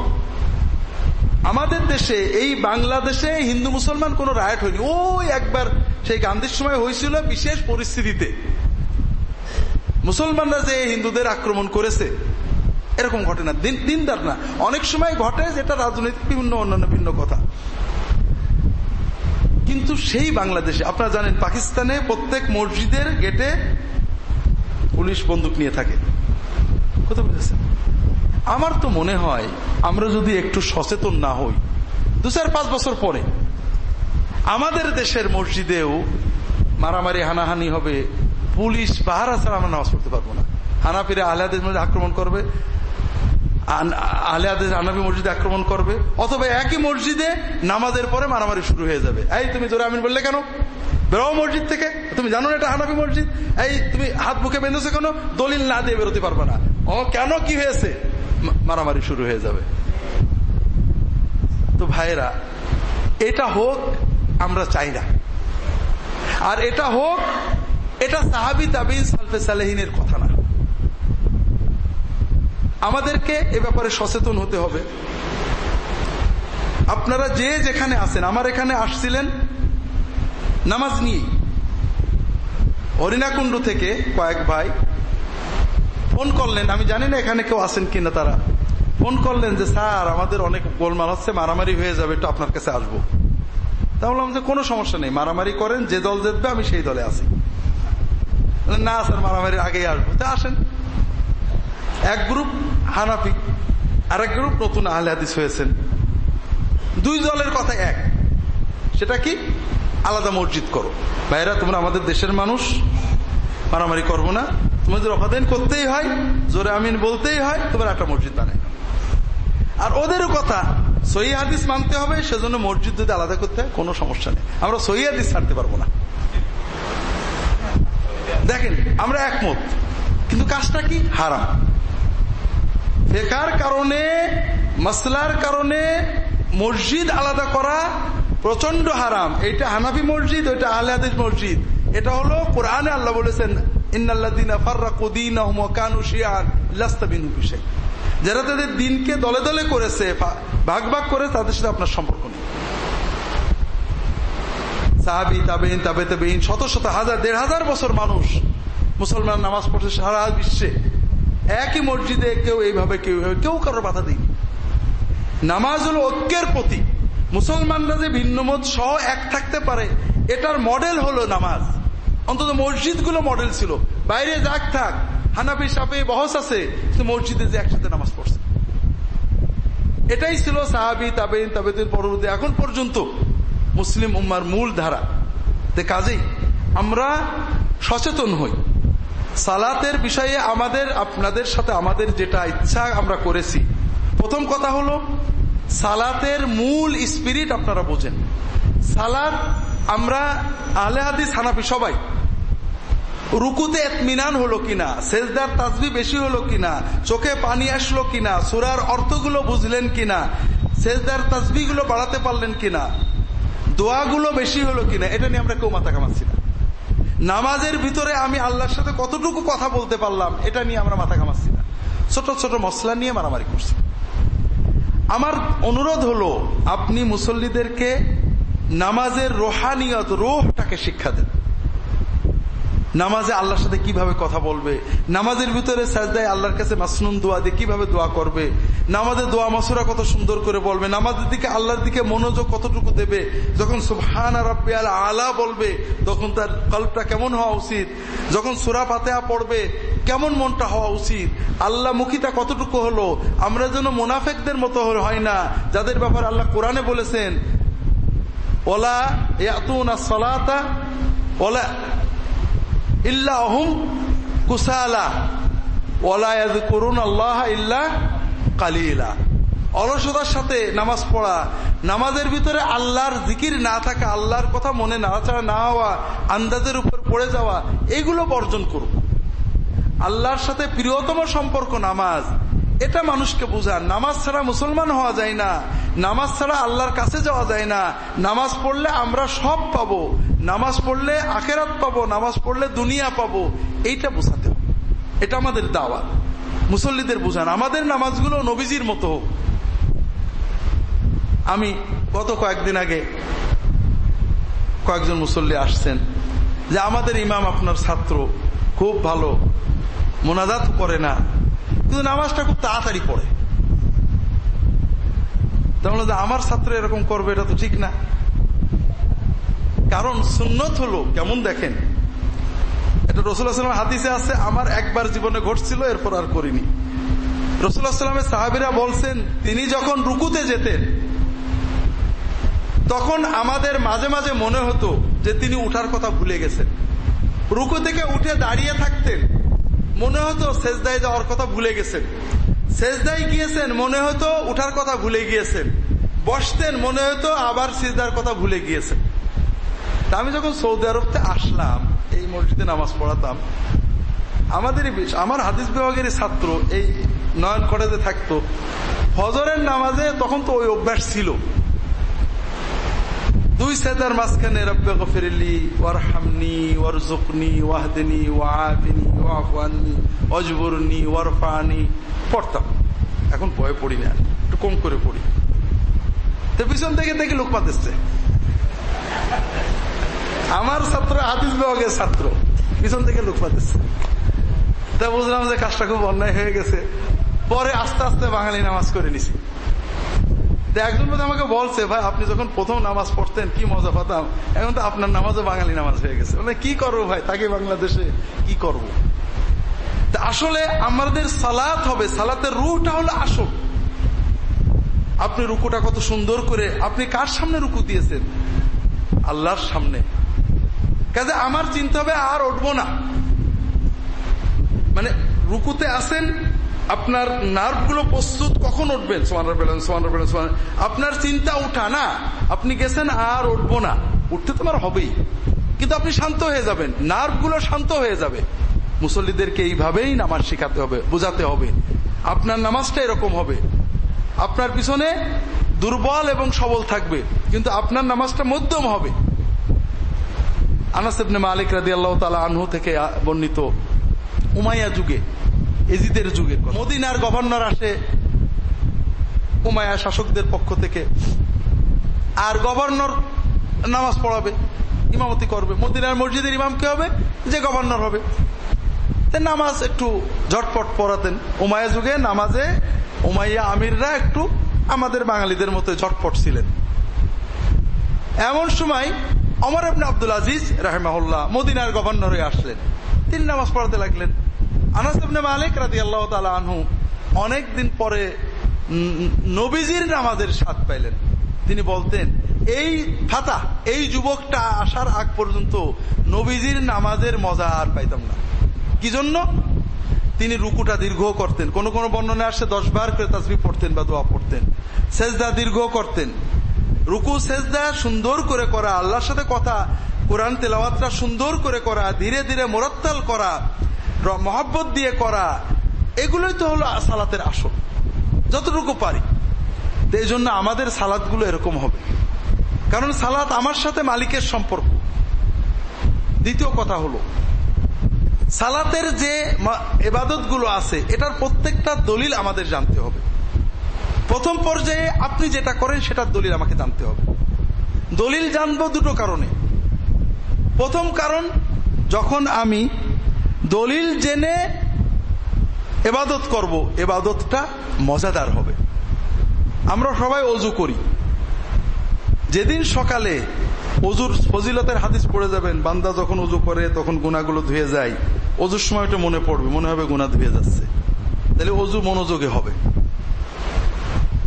আমাদের দেশে, এই বাংলাদেশে হিন্দু মুসলমান কোন রায়ট হয়নি। ওই একবার সেই গান্ধীর সময় হয়েছিল বিশেষ পরিস্থিতিতে। মুসলমানরা যে হিন্দুদের আক্রমণ করেছে এরকম ঘটে না দিনদার না। অনেক সময় ঘটে যেটা রাজনৈতিক বিভিন্ন, অন্যান্য ভিন্ন কথা। কিন্তু সেই বাংলাদেশে, আপনারা জানেন, পাকিস্তানে প্রত্যেক মসজিদের গেটে পুলিশ বন্দুক নিয়ে থাকে। কথা বুঝেছেন? আমার তো মনে হয়, আমরা যদি একটু সচেতন না হই, দু চার পাঁচ বছর পরে, আমাদের দেশের মসজিদেও মারামারি, হানাহানি হবে। পুলিশ পাহারা ছাড়া আমরা নামাজ পড়তে পারব না। হানাফিরে আহলাদের মধ্যে আক্রমণ করবে। আহলাদের হানাফি মসজিদে আক্রমণ করবে, অথবা একই মসজিদে নামাজের পরে মারামারি শুরু হয়ে যাবে। এই তুমি জোরে আমিন বললে কেন? বেরো মসজিদ থেকে। তুমি জানো না এটা হানাফি মসজিদ? এই তুমি হাত বুকে বেঁধেছো কেন? দলিল না দিয়ে বেরোতে পারবে না। ও, কেন? কি হয়েছে? মারামারি শুরু হয়ে যাবে। তো ভাইরা এটা হোক, আমরা চাই না। আর এটা হোক, এটা সাহাবি তাবিন সালফে সালেহিনের কথা। আমাদেরকে এ ব্যাপারে সচেতন হতে হবে। আপনারা যে যেখানে আছেন, আমার এখানে আসছিলেন নামাজ নিয়ে। হরিণাকুণ্ড থেকে কয়েক ভাই ফোন করলেন, আমি জানি না এখানে কেউ আছেন কিনা তারা। ফোন করলেন যে, স্যার, আমাদের অনেক গোলমাল হচ্ছে, মারামারি হয়ে যাবে, একটু আপনার কাছে আসব। তা বললাম যে, কোনো সমস্যা নেই, মারামারি করেন, যে দল জিতবে, আমি সেই দলে আছি। না স্যার, মারামারির আগেই আসব। তা আসেন। এক গ্রুপ হানাফি আর এক গ্রুপ নতুন আহলে হাদিস হয়েছেন। দুই দলের কথা এক। সেটা কি? আলাদা মসজিদ করো। ভাইরা তোমরা আমাদের দেশের মানুষ, মারামারি করব না। তোমাদের অফাদেন করতেই হয়, জোরে আমিন বলতেই হয়, তোমার একটা মসজিদ বানায় আর ওদেরও কথা, সহি হাদিস মানতে হবে, সেজন্য মসজিদ যদি আলাদা করতে হয়, কোনো সমস্যা নেই। আমরা সহি হাদিস ছাড়তে পারব না। দেখেন, আমরা একমত। কিন্তু কাজটা কি? হারাম। ফেকার কারণে, মাসলার কারণে মসজিদ আলাদা করা প্রচণ্ড হারাম। এটা হানাফি মসজিদ ওইটা আহলে মসজিদ। এটা হলো কোরআনে আল্লাহ বলেছেন যারা তাদের দিনকে দলে দলে করেছে ভাগ ভাগ করে, তাদের সাথে আপনার সম্পর্ক নেই। সাহাবি তাবেইন তাবে তাবেইন শত শত হাজার, দেড় হাজার বছর মানুষ মুসলমান নামাজ পড়ছে সারা বিশ্বে। একই মসজিদে কেউ এইভাবে কেউ কেউ কারোর বাধা দিইনি নামাজ হলো ঐক্যের প্রতি মুসলমানরা যে ভিন্ন মত সহ এক থাকতে পারে, এটার মডেল হলো নামাজ। অন্তত মসজিদগুলো মডেল ছিল। বাইরে যাক থাক, হানাফি সাপে বহস আছে মসজিদে যে একসাথে নামাজ পড়ছে। এটাই ছিল সাহাবি তাবেইন তাবেদিন পরবর্তী, এখন পর্যন্ত মুসলিম উম্মার মূল ধারা। কাজেই আমরা সচেতন হই। সালাতের বিষয়ে আমাদের, আপনাদের সাথে আমাদের যেটা ইচ্ছা আমরা করেছি। প্রথম কথা হলো, সালাতের মূল স্পিরিট আপনারা বোঝেন। সালাত আমরা আলে হাদিস, হানাফি সবাই। রুকুতে এতমিনান হলো কিনা, সেজদার তাজবি বেশি হলো কিনা, চোখে পানি আসলো কিনা, সুরার অর্থগুলো বুঝলেন কিনা, সেজদার তাজবিগুলো বাড়াতে পারলেন কিনা, দোয়াগুলো বেশি হলো কিনা, এটা নিয়ে আমরা কেউ মাথা কামাচ্ছি না। নামাজের ভিতরে আমি আল্লাহর সাথে কতটুকু কথা বলতে পারলাম, এটা নিয়ে আমরা মাথা ঘামাচ্ছি না। ছোট ছোট মশলা নিয়ে মারামারি করছি। আমার অনুরোধ হলো, আপনি মুসল্লিদেরকে নামাজের রোহানিয়ত, রোহটাকে শিক্ষা দেন। নামাজে আল্লাহর সাথে কীভাবে কথা বলবে? নামাজের ভিতরে সাজদায় আল্লাহর কাছে মাসনুন দোয়া দিয়ে কীভাবে দোয়া করবে? নামাজে দোয়া মাসুরা কত সুন্দর করে বলবে। নামাজের দিকে আল্লাহর দিকে মনোযোগ কতটুকু দেবে? যখন সুবহান রব্বি আল বলবে, তখন তার কল্পটা কেমন হওয়া উচিত? যখন সুরা পাতেয়া পড়বে, কেমন মনটা হওয়া উচিত? আল্লাহ মুখিটা কতটুকু হলো? আমরা যেন মোনাফেকদের মতো হয় না। যাদের ব্যাপার আল্লাহ কোরআনে বলেছেন, ওলা ইয়াতুনা সলাতা, ওলা ইল্লা অহুম কুসালা ওলায়াদ করুন আল্লাহ ইল্লা কালিলা। অলসতার সাথে নামাজ পড়া, নামাজের ভিতরে আল্লাহর জিকির না থাকা, আল্লাহর কথা মনে নাড়াচাড়া না হওয়া, আন্দাজের উপর পড়ে যাওয়া, এগুলো বর্জন করুন। আল্লাহর সাথে প্রিয়তম সম্পর্ক নামাজ, এটা মানুষকে বোঝান নামাজ ছাড়া মুসলমান হওয়া যায় না, নামাজ ছাড়া আল্লাহর কাছে যাওয়া যায় না। নামাজ পড়লে আমরা সব পাবো। নামাজ পড়লে আখেরাত পাবো, নামাজ পড়লে দুনিয়া পাবো, এইটা বোঝাতে হবে। এটা আমাদের দাওয়াত। মুসল্লিদের বোঝান। আমাদের নামাজগুলো নবীজির মতো হোক। আমি গত কয়েকদিন আগে কয়েকজন মুসল্লি আসছেন যে আমাদের ইমাম আপনার ছাত্র, খুব ভালো, মোনাজাত করে না, কিন্তু নামাজটা খুব তাড়াতাড়ি পড়ে। আমার ছাত্র এরকম করবে, এটা তো ঠিক না। কারণ সুন্নত হলো কেমন দেখেন? এটা রসুল্লাহাম হাদিসে আছে, আমার একবার জীবনে ঘটছিল, এরপর আর করিনি। রসুল্লাহামের সাহাবিরা বলছেন, তিনি যখন রুকুতে যেতেন, তখন আমাদের মাঝে মাঝে মনে হতো যে তিনি উঠার কথা ভুলে গেছেন। রুকু থেকে উঠে দাঁড়িয়ে থাকতেন, মনে হতো সেজদায় যাওয়ার কথা ভুলে গেছেন। সেজদায় গিয়েছেন, মনে হতো উঠার কথা ভুলে গিয়েছেন। বসতেন, মনে হতো আবার সিজদার কথা ভুলে গিয়েছেন। আমি যখন সৌদি আরবতে আসলাম, এই মসজিদে নামাজ পড়াতাম আমাদের আমার হাদিস বিভাগের ছাত্র, এই নয়ন কলেজে থাকতো, ফজরের নামাজে তখন তো ওই অভ্যাস ছিল। দুই সেদার মাঝখানে, রব্বে ওয়ার হামনি ওয়ার জুকনি ওয়াহদিনী ওয়াফিনি ওয়াফানি অজবরনি ওয়ারফানি পড়তাম। এখন ভয়ে পড়ি না, একটু কম করে পড়ি। তো পিছন থেকে দেখি লোক পাতেছে। আমার ছাত্র, হাদিস বিভাগের ছাত্র। পিছন থেকে লোক পাতেছে তা বুঝলাম যে কাজটা খুব অন্যায় হয়ে গেছে। পরে আস্তে আস্তে বাঙালি নামাজ করে নিছি। একজন আমাকে বলছে, ভাই, আপনি যখন প্রথম নামাজ পড়তেন, কি মজা পাতাম? এখন তো আপনার নামাজও বাঙালি নামাজ হয়ে গেছে। মানে কি করব ভাই? তাকে বাংলাদেশে কি করব। আসলে আমাদের সালাত হবে, সালাতের রুটা হলো আসল। আপনি রুকুটা কত সুন্দর করে, আপনি কার সামনে রুকু দিয়েছেন? আল্লাহর সামনে। কাজে আমার চিন্তা হবে, আর উঠবো না। মানে রুকুতে আসেন আপনার নার্ভগুলো প্রস্তুত, কখন উঠবেন? আপনার চিন্তা উঠা না, আপনি গেছেন, আর উঠবো না। উঠতে তোমার হবেই। কিন্তু আপনি শান্ত হয়ে যাবেন নার্ভগুলো শান্ত হয়ে যাবে। মুসল্লিদেরকে এইভাবেই নামাজ শেখাতে হবে, বোঝাতে হবে। আপনার নামাজটা এরকম হবে। আপনার পিছনে দুর্বল এবং সবল থাকবে, কিন্তু আপনার নামাজটা মধ্যম হবে। আনাসেবনে মালিক রাদি আল্লাহ তালা আনহু থেকে বর্ণিত উমাইয়া যুগে, এজিদের যুগে মদিনার গভর্নর আসে উমায়া শাসকদের পক্ষ থেকে। আর গভর্নর নামাজ পড়াবে, ইমামতি করবে। মদিনার মসজিদের ইমাম কে হবে? যে গভর্নর হবে। নামাজ একটু ঝটপট পড়াতেন। উমায়া যুগে নামাজে উমাইয়া আমিররা একটু আমাদের বাঙালিদের মতো ঝটপট ছিলেন। এমন সময় অমর আবনে আব্দুল আজিজ রাহেমাহুল্লাহ মদিনার গভর্নর হয়ে আসলেন। তিনি নামাজ পড়াতে লাগলেন। আনাস আবনে মালিক রাজি আল্লাহ তালা আনহু অনেকদিন পরে নবীজির নামাজের স্বাদ পাইলেন। তিনি বলতেন, এই ফাতা, এই যুবকটা আসার আগ পর্যন্ত নবীজির নামাজের মজা আর পাইতাম না। কি জন্য? তিনি রুকুটা দীর্ঘ করতেন। কোন কোন বর্ণনা আসে, দশ বার করে তাসবি পড়তেন বা দোয়া পড়তেন। সেজদা দীর্ঘ করতেন। রুকু, সেজদা সুন্দর করে করা, আল্লাহর সাথে কথা, কোরআন তেলাওয়াতটা সুন্দর করে করা, ধীরে ধীরে মোরাত্তাল করা মহাব্বত দিয়ে করা, এগুলোই তো হলো সালাতের আসল। যতটুকু পারি। এই জন্য আমাদের সালাদগুলো এরকম হবে। কারণ সালাত আমার সাথে মালিকের সম্পর্ক। দ্বিতীয় কথা হলো, সালাতের যে এবাদতগুলো আছে, এটার প্রত্যেকটা দলিল আমাদের জানতে হবে। প্রথম পর্যায়ে আপনি যেটা করেন, সেটার দলিল আমাকে জানতে হবে। দলিল জানব দুটো কারণে। প্রথম কারণ, যখন আমি দলিল জেনে এবাদত করব, এবাদতটা মজাদার হবে। আমরা সবাই অজু করি। যেদিন সকালে অজুর ফজিলতের হাদিস পড়ে যাবেন, বান্দা যখন অজু করে, তখন গুণাগুলো ধুয়ে যায়। অজুর সময় ওটা মনে পড়বে, মনে হবে গুণা ধুয়ে যাচ্ছে। তাহলে অজু মনোযোগে হবে।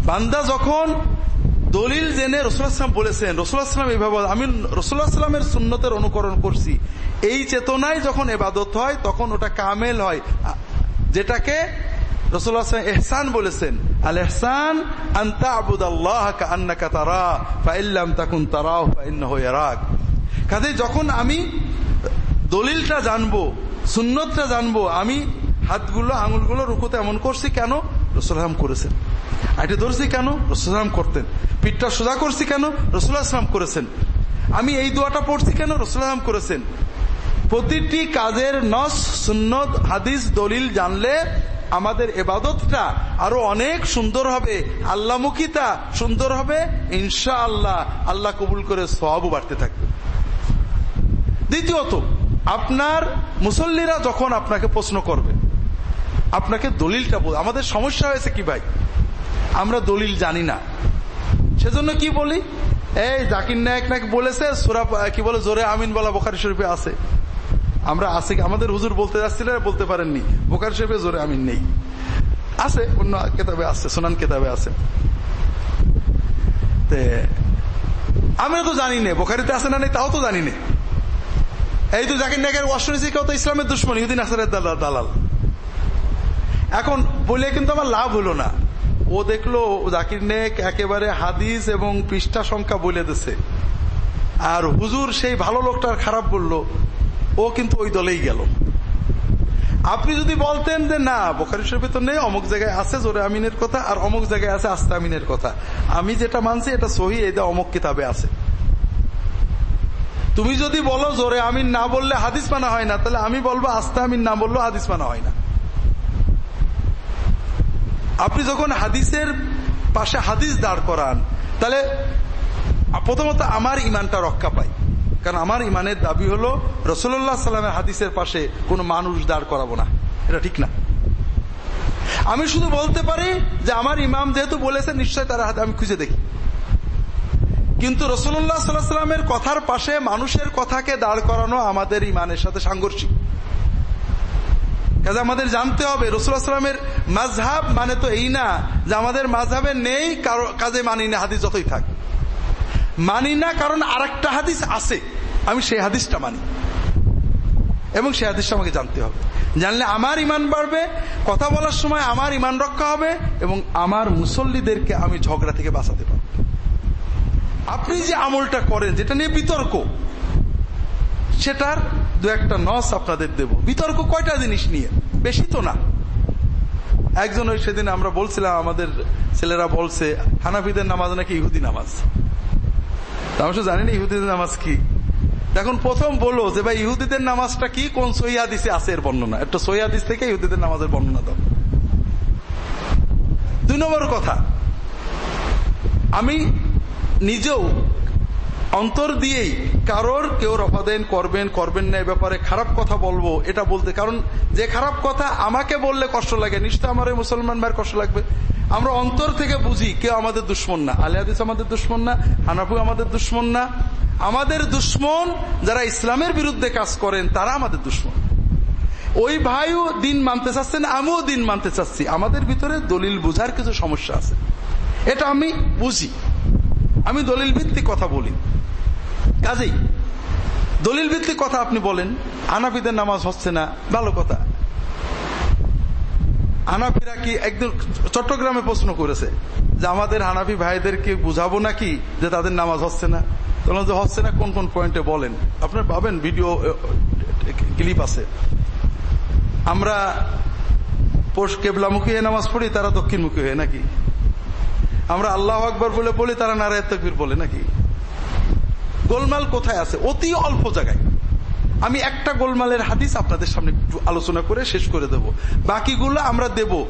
বান্দা যখন দলিল জেনে রসুলাম বলেছেন রসুলাম এইভাবে আমি রসুল্লাহামের সুন্নতের অনুকরণ করছি। এই চেতনায় যখন এবাদত হয়, তখন ওটা কামেল হয়। যেটাকে রসুল্লাহ এহসান বলেছেন, আল আন্তা আবুদ আল্লাহ আন্নাকা ফাইল্লাম তাকুন তারাও যখন আমি দলিলটা জানব, সুন্নতটা জানব, আমি হাতগুলো, আঙুলগুলো রুকুতে এমন করছি কেন? রসুলাম করেছেন। আইটি ধরছি কেন? রসুলাম করতেন। পিঠটা সোজা করছি কেন? আসলাম করেছেন। আমি এই দোয়াটা পড়ছি কেন? রসুলাম করেছেন। প্রতিটি কাজের নস, সুন্নত, হাদিস, দলিল জানলে আমাদের এবাদতটা আরও অনেক সুন্দর হবে আল্লাহমুখিতা সুন্দর হবে ইনশা আল্লাহ আল্লাহ কবুল করে সবও বাড়তে থাকবে। দ্বিতীয়ত, আপনার মুসল্লিরা যখন আপনাকে প্রশ্ন করবে আপনাকে দলিলটা বল আমাদের সমস্যা হয়েছে কি ভাই? আমরা দলিল জানি না। সেজন্য কি বলি? এই জাকির নায়ক নাকি বলেছে, সুরা কি বলে, জোরে আমিন বলা বোখারি শরীফে আছে। আমরা আসি আমাদের হুজুর বলতে যাচ্ছিলেন বলতে পারেননি। বোকার শরীফে জোরে আমিন নেই। আছে, অন্য কেতাবে আছে, সোনান কেতাবে আছে। আমরা তো জানি না, বোখারিতে আছে না নেই, তাও তো জানি না। এই তো জাকির নায়কের ওয়াশনিসি কেউ তো ইসলামের দুশ্মন ইহুদিন আসারের দালাল। এখন বলে কিন্তু আমার লাভ হলো না। ও দেখল, জাকির নেক একেবারে হাদিস এবং পৃষ্ঠা সংখ্যা বলে দিছে। আর হুজুর সেই ভালো লোকটার খারাপ বলল, ও কিন্তু ওই দলেই গেল। আপনি যদি বলতেন যে না, বোখারি শরীফে তো নেই, অমুক জায়গায় আছে জোরে আমিনের কথা, আর অমুক জায়গায় আছে আস্তে আমিনের কথা। আমি যেটা মানছি এটা সহি অমুক কিতাবে আছে। তুমি যদি বলো জোরে আমিন না বললে হাদিস মানা হয় না, তাহলে আমি বলব আস্তে আমিন না বললেও হাদিস মানা হয় না। আপনি যখন হাদিসের পাশে হাদিস দাঁড় করান, তাহলে প্রথমত আমার ইমানটা রক্ষা পাই। কারণ আমার ইমানের দাবি হলো রসুল্লাহ সাল্লামের হাদিসের পাশে কোনো মানুষ দাঁড় করাবো না। এটা ঠিক না। আমি শুধু বলতে পারি যে আমার ইমাম যেহেতু বলেছে, নিশ্চয় তার হাতে আমি খুঁজে দেখি। কিন্তু রসুল্লাহ সাল্লামের কথার পাশে মানুষের কথাকে দাঁড় করানো আমাদের ইমানের সাথে সাংঘর্ষিক। কাজে আমাদের জানতে হবে, রসুল্লাহ সাল্লামের মাঝহাব মানে তো এই না যে আমাদের মাঝহাবে নেই কাজে মানি না, হাদিস যতই থাক। মানি না কারণ আর হাদিস আছে, আমি সেই হাদিসটা মানি। এবং সেই হাদিসটা আমাকে জানতে হবে। জানলে আমার ইমান বাড়বে, কথা বলার সময় আমার ইমান রক্ষা হবে, এবং আমার মুসল্লিদেরকে আমি ঝগড়া থেকে বাঁচাতে পারব। আপনি যে আমলটা করেন, যেটা নিয়ে বিতর্ক, সেটার দু একটা নস আপনাদের দেব। বিতর্ক কয়টা জিনিস নিয়ে? বেশি তো না। একজন ওই সেদিন আমরা বলছিলাম, আমাদের ছেলেরা বলছে, হানাফিদের নামাজ নাকি ইহুদি নামাজ? আমি জানি না ইহুদিদের নামাজ কি। এখন প্রথম বলো যে, ভাই, ইহুদিদের নামাজটা কি? কোন সহিদিসে আছে এর বর্ণনা? একটা সহিদিস থেকে ইহুদিদের নামাজের বর্ণনা দাও। দুই নম্বর কথা। আমি নিজেও অন্তর দিয়েই কারোর কেউ রফা দেন, করবেন করবেন না ব্যাপারে খারাপ কথা বলব, এটা বলতে। কারণ যে খারাপ কথা আমাকে বললে কষ্ট লাগে নিশ্চয় আমার মুসলমান ভাইয়ের কষ্ট লাগবে। আমরা অন্তর থেকে বুঝি কেউ আমাদের দুশ্মন না। আলী হাদিস আমাদের দুশ্মন না, হানাফু আমাদের দুশ্মন না। আমাদের দুশ্মন যারা ইসলামের বিরুদ্ধে কাজ করেন, তারা আমাদের দুশ্মন। ওই ভাইও দিন মানতে চাচ্ছেন, আমিও দিন মানতে চাচ্ছি। আমাদের ভিতরে দলিল বুঝার কিছু সমস্যা আছে। এটা আমি বুঝি। আমি দলিল ভিত্তিক কথা বলি। কাজেই। দলিল ভিত্তিক কথা আপনি বলেন, আনাফিদের নামাজ হচ্ছে না, ভালো কথা। হানাফিরা কি একদম চট্টগ্রামে প্রশ্ন করেছে যে আমাদের হানাফি ভাইদেরকে বুঝাবো নাকি যে তাদের নামাজ হচ্ছে না? বললাম যে হচ্ছে না, কোন কোন পয়েন্টে বলেন? আপনার পাবেন ভিডিও ক্লিপ আছে। আমরা পোষ কেবলামুখী হয়ে নামাজ পড়ি, তারা দক্ষিণমুখী হয়ে নাকি? আমরা আল্লাহ আকবর বলে বলি, তারা নারায় তকবির বলে নাকি? গোলমাল কোথায় আছে? অতি অল্প জায়গায়। আমি একটা গোলমালের হাদিস আপনাদের সামনে আলোচনা করে শেষ করে দেব। বাকিগুলো আমরা দেব।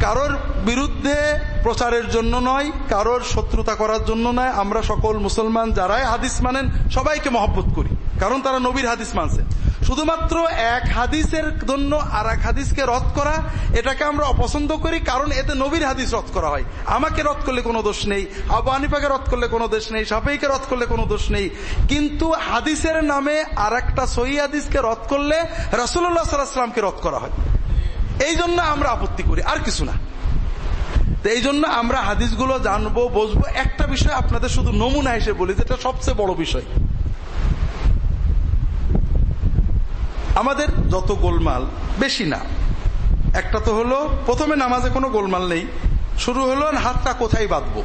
কারোর বিরুদ্ধে প্রচারের জন্য নয়, কারোর শত্রুতা করার জন্য নয়। আমরা সকল মুসলমান যারাই হাদিস মানেন, সবাইকে মহব্বত করি। কারণ তারা নবীর হাদিস মানছে। শুধুমাত্র এক হাদিসের জন্য আর এক হাদিসকে রদ করা, এটাকে আমরা অপছন্দ করি কারণ এতে নবীর হাদিস রদ করা হয়। আমাকে রদ করলে কোনো দোষ নেই, আবু আনিফাকে রদ করলে কোনো দোষ নেই সাফাইকে রদ করলে কোনো দোষ নেই। কিন্তু হাদিসের নামে আর একটা সহি হাদিসকে রদ করলে রসুল্লাহ সাল্লাহামকে রদ করা হয়। এই জন্য আমরা আপত্তি করি, আর কিছু না। এই জন্য আমরা হাদিসগুলো জানব বসবো একটা বিষয় আপনাদের শুধু নমুনা হিসেবে বলি, যেটা সবচেয়ে বড় বিষয়। আমাদের যত গোলমাল, বেশি না। একটা তো হলো, প্রথমে নামাজে কোনো গোলমাল নেই, শুরু হলো, হাতটা কোথায় বাঁধবো?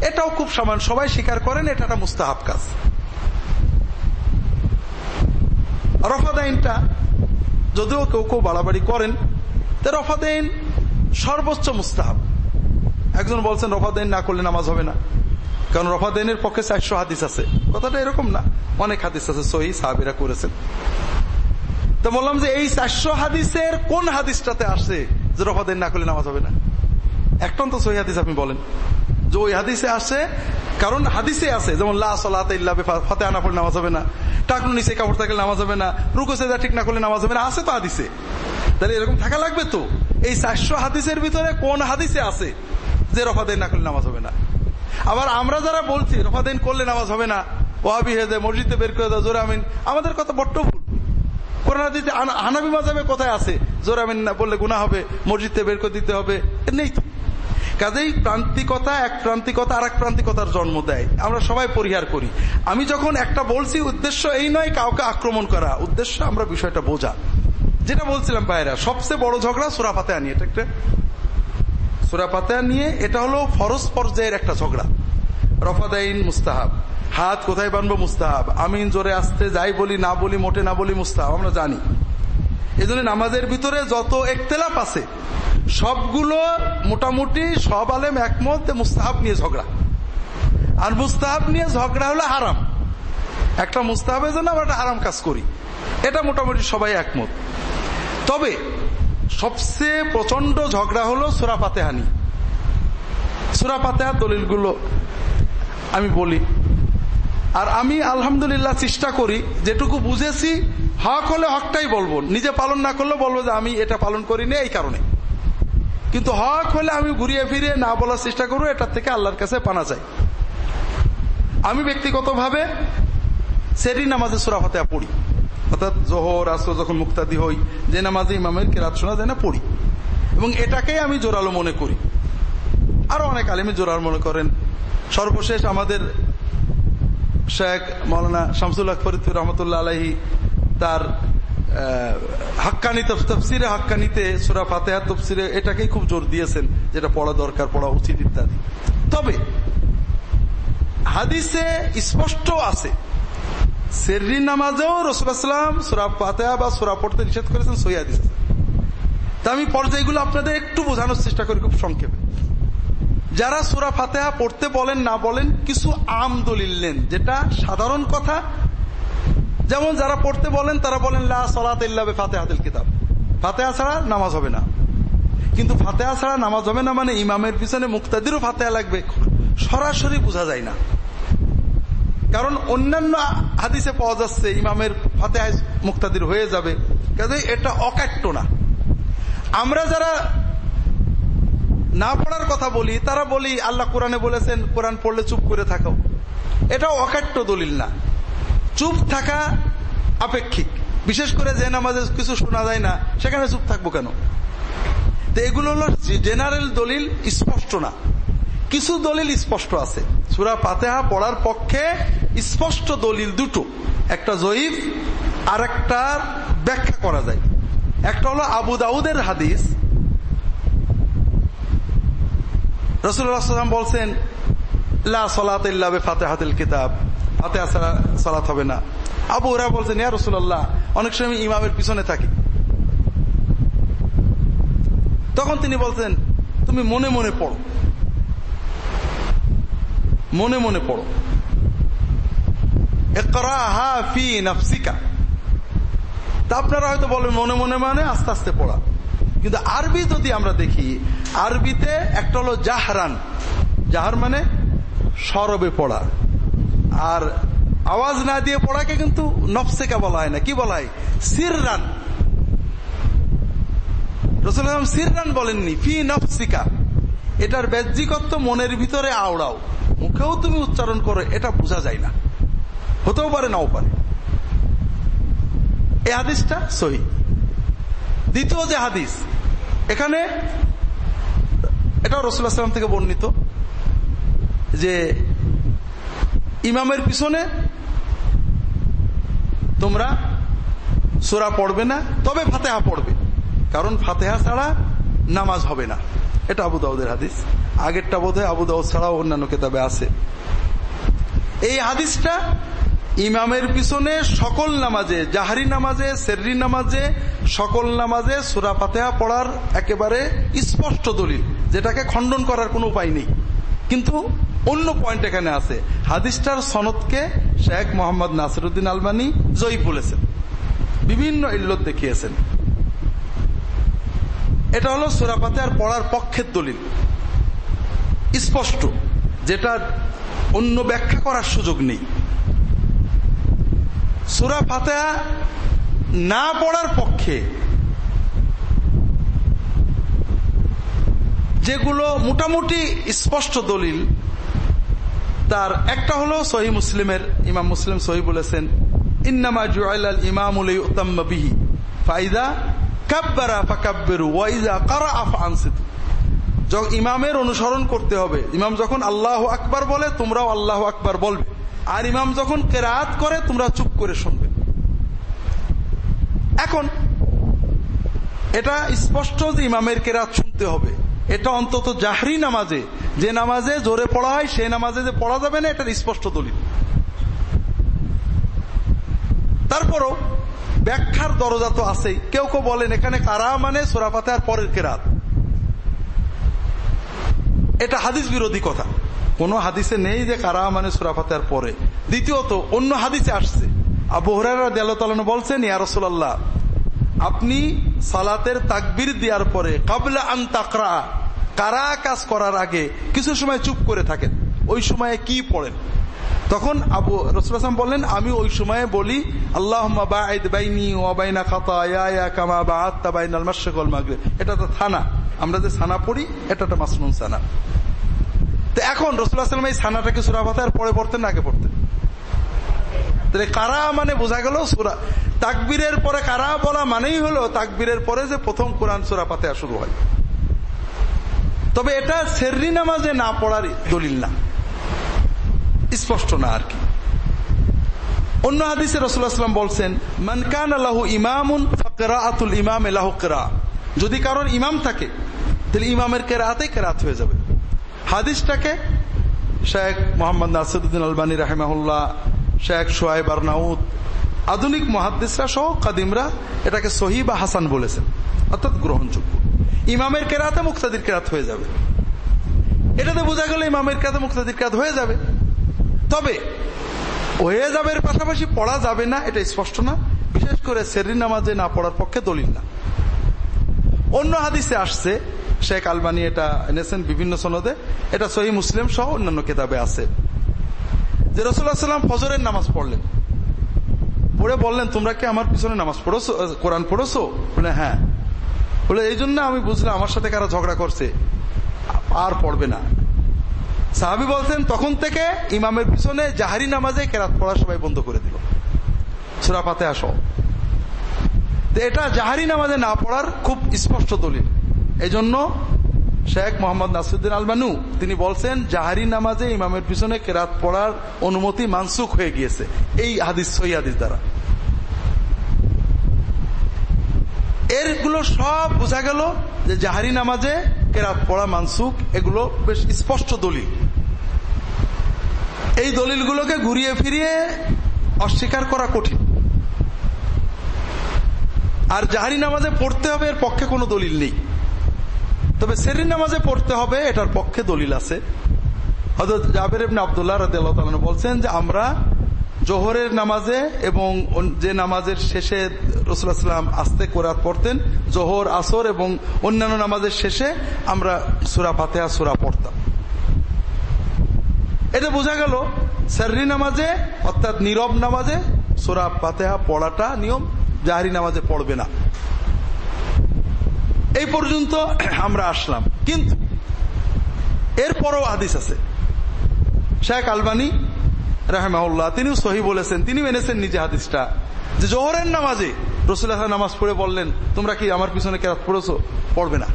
এটাও খুব সমান, সবাই স্বীকার করেন, এটা একটা মুস্তাহাব কাজ। রফাদাইনটা, যদিও কেউ কেউ বাড়াবাড়ি করেন, তো রফাদাইন সর্বোচ্চ মুস্তাহাব। একজন বলছেন, রফাদাইন না করলে নামাজ হবে না। কারণ রফাদাইনের পক্ষে চারশো হাদিস আছে। কথাটা এরকম না। অনেক হাদিস আছে, সহি সাহাবিরা করেছেন। তো বললাম যে এই চারশো হাদিসের কোন হাদিসটাতে আসছে যে রফাদাইন না করলে নামাজ হবে না? একটা তো সহি হাদিস আপনি বলেন। যে ওই হাদিসে আসে, কারণ হাদিসে আছে, যেমন ফাতে আনা পড়লে নামাজ হবে না। টাকুন নিচে কাপড় থাকলে নামাজ হবে না। রুকো ঠিক না করলে নামাজ হবে না। আছে তো হাদিসে। তাহলে এরকম থাকা লাগবে তো? এই চারশো হাদিসের ভিতরে কোন হাদিসে আছে যে রফাদেন না করলে নামাজ হবে না? আবার আমরা যারা বলছি রফাদেন করলে নামাজ হবে না। ওয়াবি হেদে মসজিদে বের করে দেওয়া জোরামিন আমাদের কথা বট্ট ভুল। কোরআন দিতে হানাবি মাজাবে কোথায় আছে? জোরামিন না বললে গুণা হবে, মসজিদে বের করে দিতে হবে। নেই তো। কাজেই প্রান্তিকতা এক প্রান্তিকতা আর এক প্রান্তিকতার জন্ম দেয়। আমরা সবাই পরিহার করি। আমি যখন একটা বলছি, উদ্দেশ্য এই নয় কাউকে আক্রমণ করা। উদ্দেশ্য আমরা বিষয়টা বোঝা। যেটা বলছিলাম ভাইরা সবচেয়ে বড় ঝগড়া সুরাপাতে আনি এটা একটা সুরাপাতে নিয়ে এটা হলো ফরজ পর্যায়ের একটা ঝগড়া। রফাদাইন মুস্তাহাব। হাত কোথায় বানবো মুস্তাহাব? আমিন জোরে আসতে যাই বলি, না বলি, মোটে না বলি মুস্তাহাব, আমরা জানি। এই নামাজের ভিতরে যত একতেলাপ আছে, সবগুলো মোটামুটি সব আলেম একমত মুস্তাহাব নিয়ে ঝগড়া। আর মুস্তাহাব নিয়ে ঝগড়া হলো হারাম। একটা মুস্তাহাবের জন্য আমরা একটা হারাম কাজ করি। এটা মোটামুটি সবাই একমত। তবে সবচেয়ে প্রচণ্ড ঝগড়া হলো সুরা পাতেহানি সুরা পাতেহার দলিলগুলো আমি বলি। আর আমি আলহামদুলিল্লাহ চেষ্টা করি, যেটুকু বুঝেছি, হক হলে হকটাই বলব। নিজে পালন না করলে বলব যে আমি এটা পালন করিনি এই কারণে। কিন্তু হক হলে আমি ঘুরিয়ে ফিরে না বলার চেষ্টা করব, এটার থেকে আল্লাহর কাছে পানা চাই। আমি ব্যক্তিগতভাবে সেরি নামাজে সুরাফাতে পড়ি। অর্থাৎ জোহর, আসর যখন মুক্তাদি হই, যে নামাজে ইমামের কেরাত শোনা যায় না, পড়ি। এবং এটাকেই আমি জোরালো মনে করি। আরও অনেক আলিমি জোরাল মনে করেন। সর্বশেষ আমাদের শেখ মৌলানা শামসুল্লাহ ফরিদুর রহমতুল্লাহ আলহী তার হাক্কানি তফসিরে হাক্কানিতে সুরা ফাতেহা তফসিরে এটাকেই খুব জোর দিয়েছেন, যেটা পড়া দরকার, পড়া উচিত ইত্যাদি। তবে, হাদিসে স্পষ্ট আছে সেরি নামাজেও রসুলাম সুরা ফাতেহা বা সুরা পড়তে নিষেধ করেছেন হাদিস তা আমি পর্যায়গুলো আপনাদের একটু বোঝানোর চেষ্টা করি, খুব সংক্ষেপে। যারা সুরা ফাতেহা পড়তে বলেন, না বলেন, কিছু আম দলিল নেন যেটা সাধারণ কথা। যেমন যারা পড়তে বলেন, তারা বলেন, লা সলাত কিতাব। ফাতেহা ছাড়া নামাজ হবে না। কিন্তু ফাতেহা ছাড়া নামাজ হবে না মানে ইমামের পিছনে মুক্তাদিরও ফাতেহা লাগবে। সরাসরি বোঝা যায় না। কারণ অন্যান্য হাদিসে পাওয়া যাচ্ছে, ইমামের ফাতেহা মুক্তাদির হয়ে যাবে। কাজে এটা অকাট্য না। আমরা যারা না পড়ার কথা বলি, তারা বলি, আল্লাহ কোরআনে বলেছেন, কোরআন পড়লে চুপ করে থাকো। এটাও অকাট্য দলিল না। চুপ থাকা আপেক্ষিক। বিশেষ করে যে নামাজে কিছু শোনা যায় না, সেখানে চুপ থাকব কেন? তো এগুলো হলো জেনারেল দলিল স্পষ্ট না। কিছু দলিল স্পষ্ট আছে। সুরা পাতেহা পড়ার পক্ষে স্পষ্ট দলিল দুটো। একটা জয়ীফ আর একটা ব্যাখ্যা করা যায়। একটা হলো আবু দাউদের হাদিস রসুল্লাহাম বলছেন ফাতে কিতাব। হবে না। ওরা বলছেন অনেক সময় ইমামের পিছনে থাকি। তখন তিনি বলছেন, তুমি মনে মনে পড়ো। মনে মনে পড়ো। নাফসিকা। তা আপনারা হয়তো বলেন মনে মনে মানে আস্তে আস্তে পড়া। কিন্তু আরবি যদি আমরা দেখি, আরবিতে একটা হলো জাহরান। জাহার মানে সরবে পড়া। আর আওয়াজ না দিয়ে পড়াকে কিন্তু নফসেকা বলা হয় না। কি বলা হয়? সিররান। রসুল সিররান বলেননি, ফি নফসিকা। এটার ব্যাহ্যিকত্ব মনের ভিতরে আওড়াও। মুখেও তুমি উচ্চারণ করো, এটা বোঝা যায় না। হতেও পারে, নাও পারে। এ হাদিসটা সহি। দ্বিতীয় যে হাদিস এখানে এটা রসুল্লাহাম থেকে বর্ণিত যে ইমামের পিছনে তোমরা সোরা পড়বে না, তবে ফাতেহা পড়বে। কারণ ফাতেহা ছাড়া নামাজ হবে না। এটা আবু দাউদের হাদিস। আগেরটা বোধ হয় আবু দাউদ ছাড়াও অন্যান্য কেতাবে আছে। এই হাদিসটা ইমামের পিছনে সকল নামাজে, জাহারি নামাজে, সেররি নামাজে, সকল নামাজে সুরা ফাতেহা পড়ার একেবারে স্পষ্ট দলিল, যেটাকে খণ্ডন করার কোনো উপায় নেই। কিন্তু অন্য পয়েন্ট এখানে আছে। হাদিসটার সনদকে শেখ মোহাম্মদ নাসিরুদ্দিন আলমানি জয়ী বলেছেন। বিভিন্ন ইল্লত দেখিয়েছেন। এটা হলো সুরাপাতে আর পড়ার পক্ষের দলিল। স্পষ্ট, যেটা অন্য ব্যাখ্যা করার সুযোগ নেই। সুরা ফাতেহা না পড়ার পক্ষে যেগুলো মোটামুটি স্পষ্ট দলিল, তার একটা হলো সহি মুসলিমের, ইমাম মুসলিম সহি বলেছেন, ইন্নামা জুয়াইল ইমামুল বিহি, ফাইদা কাব্বারা ফাকাব্বেরু ওয়াইজা কারা আফা আনসিতু ইমামের অনুসরণ করতে হবে, ইমাম যখন আল্লাহ আকবার বলে, তোমরাও আল্লাহ আকবার বলবে। আর ইমাম যখন কেরাত করে, তোমরা চুপ করে শুনবে। এখন, এটা স্পষ্ট যে ইমামের কেরাত শুনতে হবে। এটা অন্তত জাহরি নামাজে, যে নামাজে জোরে পড়া হয়, সেই নামাজে যে পড়া যাবে না, এটার স্পষ্ট দলিল। তারপরও, ব্যাখ্যার দরজা তো আছেই। কেউ কেউ বলেন, এখানে কারা মানে সোরাফাতে আর পরের কেরাত। এটা হাদিস বিরোধী কথা। কোন হাদিসে নেই যে কারা মানে সুরাফাতে আর পরে। দ্বিতীয়ত, অন্য হাদিসে আসছে। বলছেন ইয়ারসোল্লাহ আপনি সালাতের তাকবির দেওয়ার পরে কাবলা আন তাকরা, কারা কাজ করার আগে কিছু সময় চুপ করে থাকেন। ওই সময়ে কি পড়েন? তখন আবু রসুলাম বললেন, আমি ওই সময়ে বলি আল্লাহ এটা তো থানা। আমরা যে সানা পড়ি এটা তো মাসনুন সানা তো এখন রসুল্লাহাম এই সানাটাকে সুরাফাতার পরে পড়তেন আগে পড়তেন? তাহলে কারা মানে বোঝা গেল সুরা, তাকবীরের পরে কারা বলা মানেই হলো তাকবীরের পরে যে প্রথম কোরআন সুরা পাতে শুরু হয়। তবে এটা সেররি নামাজে না পড়ার দলিল না। স্পষ্ট না আর কি। অন্য হাদিসে রসুল্লাহাম বলছেন মানকান আল্লাহ ইমামুন আতুল ইমাম এলাহ কেরা যদি কারোর ইমাম থাকে, তাহলে ইমামের কেরাতে কেরাত হয়ে যাবে। হাদিসটাকে শেখ মোহাম্মদ নাসিরুদ্দিন আলবানী রাহেমাহুল্লাহ, শেখ সোয়াইব আরনাউদ আধুনিক মহাদিসরা সহ কাদিমরা এটাকে সহি বা হাসান বলেছেন, অর্থাৎ গ্রহণযোগ্য। ইমামের কেরাতে মুক্তাদির কেরাত হয়ে যাবে। এটাতে বোঝা গেল ইমামের কেরাতে মুক্তাদির কেরাত হয়ে যাবে। তবে হয়ে যাবে পাশাপাশি পড়া যাবে না, এটা স্পষ্ট না। বিশেষ করে সেরি নামাজে না পড়ার পক্ষে দলিল না। অন্য হাদিসে আসছে শেখ আলবানি, এটা এনেছেন বিভিন্ন সনদে। এটা সহি মুসলিম সহ অন্যান্য কেতাবে আছে। যে রসুল্লাহ সাল্লাম ফজরের নামাজ পড়লেন। পড়ে বললেন, তোমরা কি আমার পিছনে নামাজ পড়েছো কোরআন পড়েছো? বলে হ্যাঁ। বলে, এই জন্য আমি বুঝলাম, আমার সাথে কারা ঝগড়া করছে। আর পড়বে না। সাহাবি বলছেন, তখন থেকে ইমামের পিছনে জাহারি নামাজে কেরাত পড়া সবাই বন্ধ করে দিল। সুরা পাতে আস এটা জাহারি নামাজে না পড়ার খুব স্পষ্ট দলিল। এই জন্য শেখ মোহাম্মদ নাসুদ্দিন আলবানু, তিনি বলছেন জাহারি নামাজে ইমামের পিছনে কেরাত পড়ার অনুমতি মানসুক হয়ে গিয়েছে। এই হাদিস সই হাদিস দ্বারা। এরগুলো সব বোঝা গেল যে জাহারি নামাজে কেরাত পড়া মানসুক এগুলো বেশ স্পষ্ট দলিল। এই দলিলগুলোকে ঘুরিয়ে ফিরিয়ে অস্বীকার করা কঠিন। আর জাহারি নামাজে পড়তে হবে, এর পক্ষে কোনো দলিল নেই। তবে সেরি নামাজে পড়তে হবে, এটার পক্ষে দলিল আছে। হয়তো জাবের আবদুল্লাহ বলছেন যে আমরা জোহরের নামাজে এবং যে নামাজের শেষে রসুলাম আস্তে কোরআত পড়তেন, জোহর, আসর এবং অন্যান্য নামাজের শেষে আমরা সুরা ফাতেহা, সুরা পড়তাম। এটা বোঝা গেল, সার্রি নামাজে অর্থাৎ নীরব নামাজে সুরা ফাতেহা পড়াটা নিয়ম, জাহারি নামাজে পড়বে না। এই পর্যন্ত আমরা আসলাম। কিন্তু এরপরও আদিস আছে। শেখ আলবানী রাহেমাউল্লাহ তিনিও সহি বলেছেন, তিনি মেনেছেন নিজে হাদিসটা। যে জোহরের নামাজে রসুল্লাহ নামাজ পড়ে বললেন, তোমরা কি আমার পিছনে কেরাত পড়েছ? পড়বে না।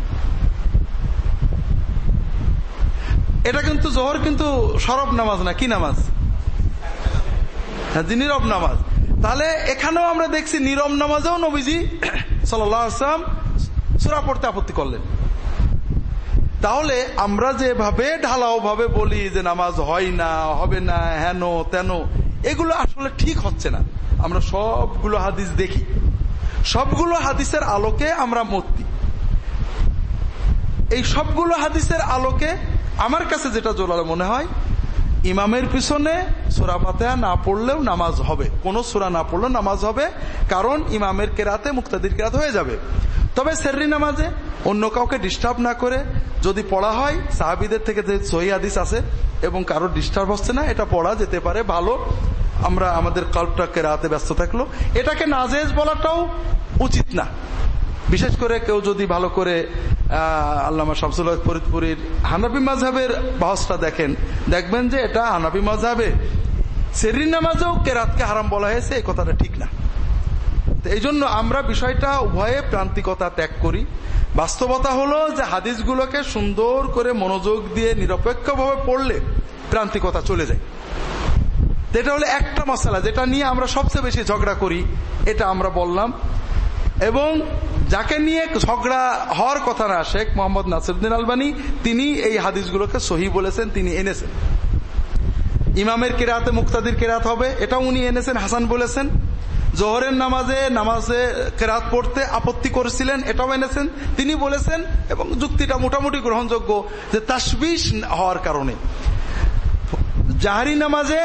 এটা কিন্তু জোহর কিন্তু সরব নামাজ না, কি নামাজ? হ্যাঁ নীরব নামাজ। তাহলে এখানেও আমরা দেখছি নীরব নামাজেও নবীজি সাল্লাম সুরা পড়তে আপত্তি করলেন। তাহলে আমরা যেভাবে ঢালাও ভাবে বলি যে নামাজ হয় না, হবে না, হেন, তেন, এগুলো আসলে ঠিক হচ্ছে না। আমরা সবগুলো হাদিস দেখি। সবগুলো হাদিসের আলোকে আমরা মূর্তি। এই সবগুলো হাদিসের আলোকে আমার কাছে যেটা জোরালো মনে হয় ইমামের পিছনে সোরা পাতেয়া না পড়লেও নামাজ হবে। কোন সোরা না পড়লেও নামাজ হবে, কারণ ইমামের কেরাতে, মুক্তাদির কেরাত হয়ে যাবে। তবে সেররি নামাজে অন্য কাউকে ডিস্টার্ব না করে যদি পড়া হয়, সাহাবিদের থেকে যে সহি আদিস আছে, এবং কারও ডিস্টার্ব হচ্ছে না, এটা পড়া যেতে পারে, ভালো। আমরা আমাদের কাল্পটাকে রাতে ব্যস্ত থাকল এটাকে নাজেজ বলাটাও উচিত না। বিশেষ করে কেউ যদি ভালো করে আল্লামা শামসুল ফরিদপুরীর হানাবি মাঝহের বাহসটা দেখেন, দেখবেন যে এটা হানাবি মাঝহে সেরিন নামাজেও কেরাতকে হারাম বলা হয়েছে, এই কথাটা ঠিক না। এই জন্য আমরা বিষয়টা উভয়ে প্রান্তিকতা ত্যাগ করি। বাস্তবতা হলো যে হাদিসগুলোকে সুন্দর করে মনোযোগ দিয়ে নিরপেক্ষভাবে পড়লে প্রান্তিকতা চলে যায়। এটা হলো একটা মশালা, যেটা নিয়ে আমরা সবচেয়ে বেশি ঝগড়া করি, এটা আমরা বললাম। এবং যাকে নিয়ে ঝগড়া হওয়ার কথা না শেখ মোহাম্মদ নাসিরুদ্দিন আলবানী, তিনি এই হাদিসগুলোকে সহি বলেছেন, তিনি এনেছেন। ইমামের কেরাতে, মুক্তাদির কেরাত হবে, এটাও উনি এনেছেন, হাসান বলেছেন। জোহরের নামাজে নামাজে কেরাত পড়তে আপত্তি করেছিলেন, এটাও এনেছেন, তিনি বলেছেন, এবং যুক্তিটা মোটামুটি গ্রহণযোগ্য যে তাসবিশ হওয়ার কারণে। জাহারি নামাজে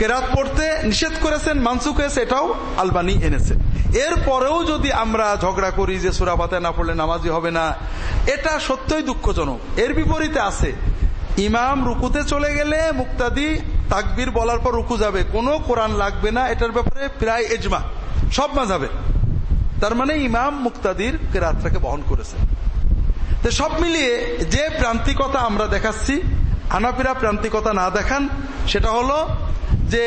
কেরাত পড়তে নিষেধ করেছেন মানসুক হয়েছে, এটাও আলবানি এনেছে এরপরেও যদি আমরা ঝগড়া করি যে সুরাবাতে না পড়লে নামাজি হবে না, এটা সত্যই দুঃখজনক। এর বিপরীতে আছে, ইমাম রুকুতে চলে গেলে মুক্তাদি তাকবির বলার পর রুকু যাবে। কোনো কোরআন লাগবে না, এটার ব্যাপারে প্রায় এজমা সব মাঝাবে তার মানে ইমাম মুক্তাদির কেরাতটাকে বহন করেছে। তো সব মিলিয়ে যে প্রান্তিকতা আমরা দেখাচ্ছি আনাপিরা প্রান্তিকতা না দেখান, সেটা হলো যে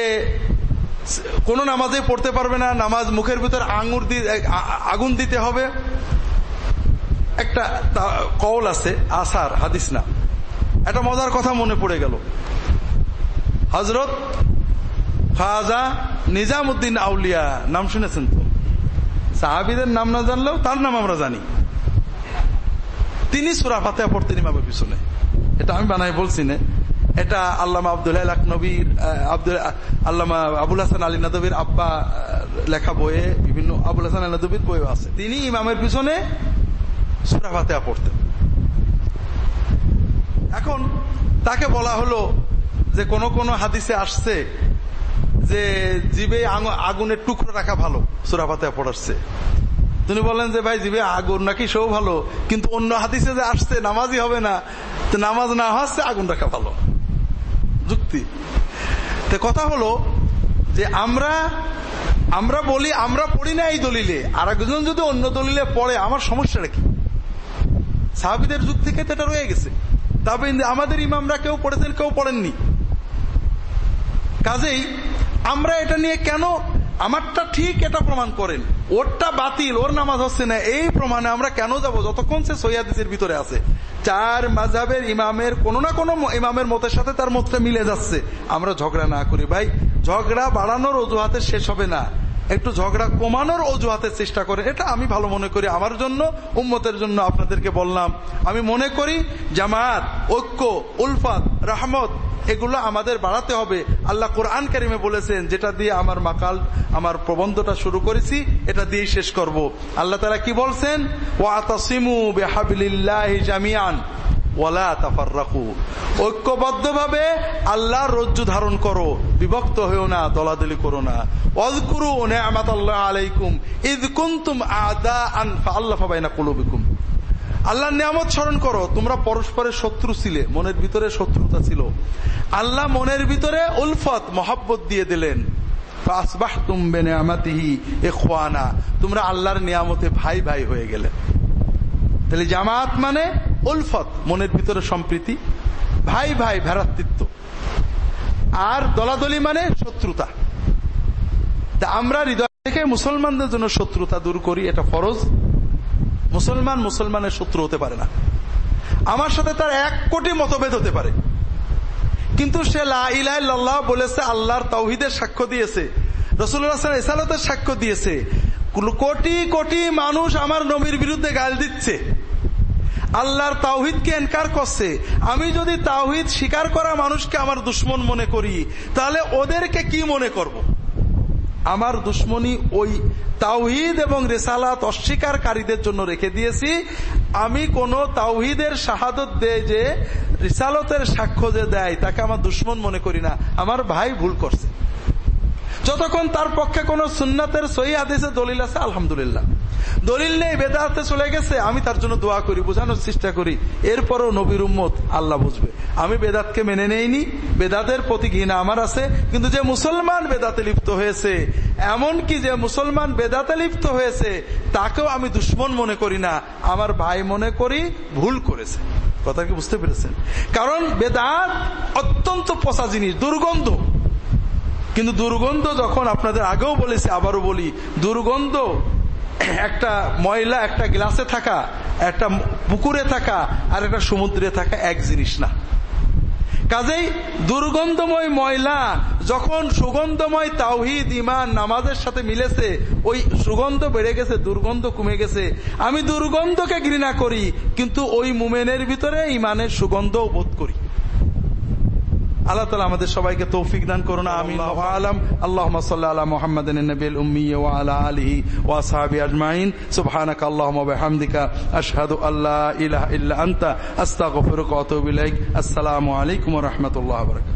কোন নামাজে পড়তে পারবে না, নামাজ মুখের ভিতর আঙুর আগুন দিতে হবে। একটা কল আছে, আসার, হাদিস না। একটা মজার কথা মনে পড়ে গেল। হজরত খাজা নিজামুদ্দিন আউলিয়া, নাম শুনেছেন তো? সাহাবিদের নাম না জানলেও তার নাম আমরা জানি। তিনি সুরা ফাতে পড়তেন পিছনে। এটা আমি বানাই বলছি না। এটা আল্লামা আবদুল্লাহ নবীর আব্দুল আল্লামা আবুল হাসান আলী নদবীর আব্বা লেখা বইয়ে বিভিন্ন আবুল হাসান আলী নদবীর বইও আছে। তিনি ইমামের পিছনে সুরা ফাতে পড়তেন। এখন তাকে বলা হলো যে কোন কোন হাদিসে আসছে যে জিবে আগুনের টুকরো রাখা ভালো সুরাফাতে পড়াচ্ছে তিনি বলেন যে, ভাই, জিবে আগুন নাকি সেও ভালো, কিন্তু অন্য হাদিসে যে আসছে, নামাজই হবে না। তো নামাজ না হচ্ছে আগুন রাখা ভালো। যুক্তি। তো কথা হলো যে আমরা আমরা বলি, আমরা পড়ি না এই দলিলে। আর একজন যদি অন্য দলিলে পড়ে, আমার সমস্যাটা কি? সাহাবিদের যুগ থেকে এটা রয়ে গেছে। তবে আমাদের ইমামরা কেউ পড়েছেন, কেউ পড়েননি। কাজেই আমরা এটা নিয়ে কেন আমারটা ঠিক এটা প্রমাণ করেন। ওরটা বাতিল, ওর নামাজ হচ্ছে না। এই প্রমাণে আমরা কেন যাব? যতক্ষণ সে সৈয়াদিসের ভিতরে আছে। চার মাঝাবের ইমামের, কোন না কোন ইমামের মতের সাথে তার মতটা মিলে যাচ্ছে। আমরা ঝগড়া না করি। ভাই, ঝগড়া বাড়ানোর অজুহাতে শেষ হবে না। একটু ঝগড়া কমানোর অজুহাতের চেষ্টা করে। এটা আমি ভালো মনে করি। আমার জন্য, উম্মতের জন্য আপনাদেরকে বললাম। আমি মনে করি জামাত ঐক্য, উলফাত, রহমত, এগুলো আমাদের বাড়াতে হবে। আল্লাহ কোরআন কারিমে বলেছেন, যেটা দিয়ে আমার মাকাল, আমার প্রবন্ধটা শুরু করেছি, এটা দিয়ে শেষ করব। আল্লাহ তালা কি বলছেন? ও আতাসিমু বেহাবিল্লাহ জামিয়ান ওয়ালা তাফাররাকু। ঐক্যবদ্ধভাবে আল্লাহর রজ্জু ধারণ করো। বিভক্ত হয়েও না, দলাদলি করো না। অজকুরু নেয়ামাত আল্লাহ আলাইকুম। ইদ কুনতুম আদা আন ফাআল্লাফা বাইনা কুলুবিকুম। আল্লাহর নিয়ামত স্মরণ করো, তোমরা পরস্পরের শত্রু ছিলে, মনের ভিতরে শত্রুতা ছিল। আল্লাহ মনের ভিতরে উলফত, মহাব্বত দিয়ে দিলেন। তোমরা আল্লাহর নিয়ামতে ভাই ভাই হয়ে গেলে। তাহলে জামাত মানে উলফত, মনের ভিতরে সম্প্রীতি, ভাই ভাই ভেরাতৃত্ব। আর দলাদলি মানে শত্রুতা। আমরা হৃদয় থেকে মুসলমানদের জন্য শত্রুতা দূর করি, এটা ফরজ। মুসলমান মুসলমানের শত্রু হতে পারে না। আমার সাথে তার এক কোটি মতভেদ হতে পারে। কিন্তু সে লাহ বলেছে, আল্লাহর তৌহিদের সাক্ষ্য দিয়েছে। রসুল্লাহ ইসালতের সাক্ষ্য দিয়েছে। কোটি কোটি মানুষ আমার নবীর বিরুদ্ধে গাল দিচ্ছে। আল্লাহর তাওহিদকে এনকার করছে। আমি যদি তাওহিদ স্বীকার করা মানুষকে আমার দুশ্মন মনে করি, তাহলে ওদেরকে কি মনে করব। আমার দুশ্মনী ওই তাওহিদ এবং রেসালাত অস্বীকারীদের জন্য রেখে দিয়েছি। আমি কোন তাওহিদের শাহাদত দেয় যে, রিসালতের সাক্ষ্য যে দেয়, তাকে আমার দুশ্মন মনে করি না। আমার ভাই ভুল করছে। যতক্ষণ তার পক্ষে কোন সুন্নাতের সহি আদেশে দলিল আছে, আলহামদুলিল্লাহ। দলিল নেই, বেদাতে চলে গেছে, আমি তার জন্য দোয়া করি, বোঝানোর চেষ্টা করি। এরপরও নবীর উম্মত আল্লাহ বুঝবে। আমি বেদাতকে মেনে নেইনি, বেদাতের প্রতি ঘৃণা আমার আছে, কিন্তু যে মুসলমান বেদাতে লিপ্ত হয়েছে এমন কি যে মুসলমান বেদাতে লিপ্ত হয়েছে, তাকেও আমি দুশ্মন মনে করি না। আমার ভাই মনে করি ভুল করেছে। কথা কি বুঝতে পেরেছেন? কারণ বেদাত অত্যন্ত পচা জিনিস, দুর্গন্ধ। কিন্তু দুর্গন্ধ যখন আপনাদের আগেও বলেছি, আবারও বলি, দুর্গন্ধ একটা ময়লা, একটা গ্লাসে থাকা, একটা পুকুরে থাকা, আর একটা সমুদ্রে থাকা এক জিনিস না। কাজেই দুর্গন্ধময় ময়লা যখন সুগন্ধময় তাওহিদ ইমান নামাজের সাথে মিলেছে, ওই সুগন্ধ বেড়ে গেছে, দুর্গন্ধ কমে গেছে। আমি দুর্গন্ধকে ঘৃণা করি, কিন্তু ওই মুমেনের ভিতরে ইমানের সুগন্ধ বোধ করি। আল্লাহ তালা আমাদের সবাইকে তৌফিক দান করুন আমি আলম আল্লাহ সাল্লাহ মোহাম্মদ নবীল উম্মি ওয়ালা আলহি ওয়াসাবি আজমাইন। সুবহানাক আল্লাহুম্মা বিহামদিকা আশহাদু আল্লাহ ইলাহ ইল্লা আনতা আস্তাগফিরুকা ওয়া আতুবু ইলাইক। আসসালামু আলাইকুম ওয়া রাহমাতুল্লাহি ওয়া বারাকাতুহু।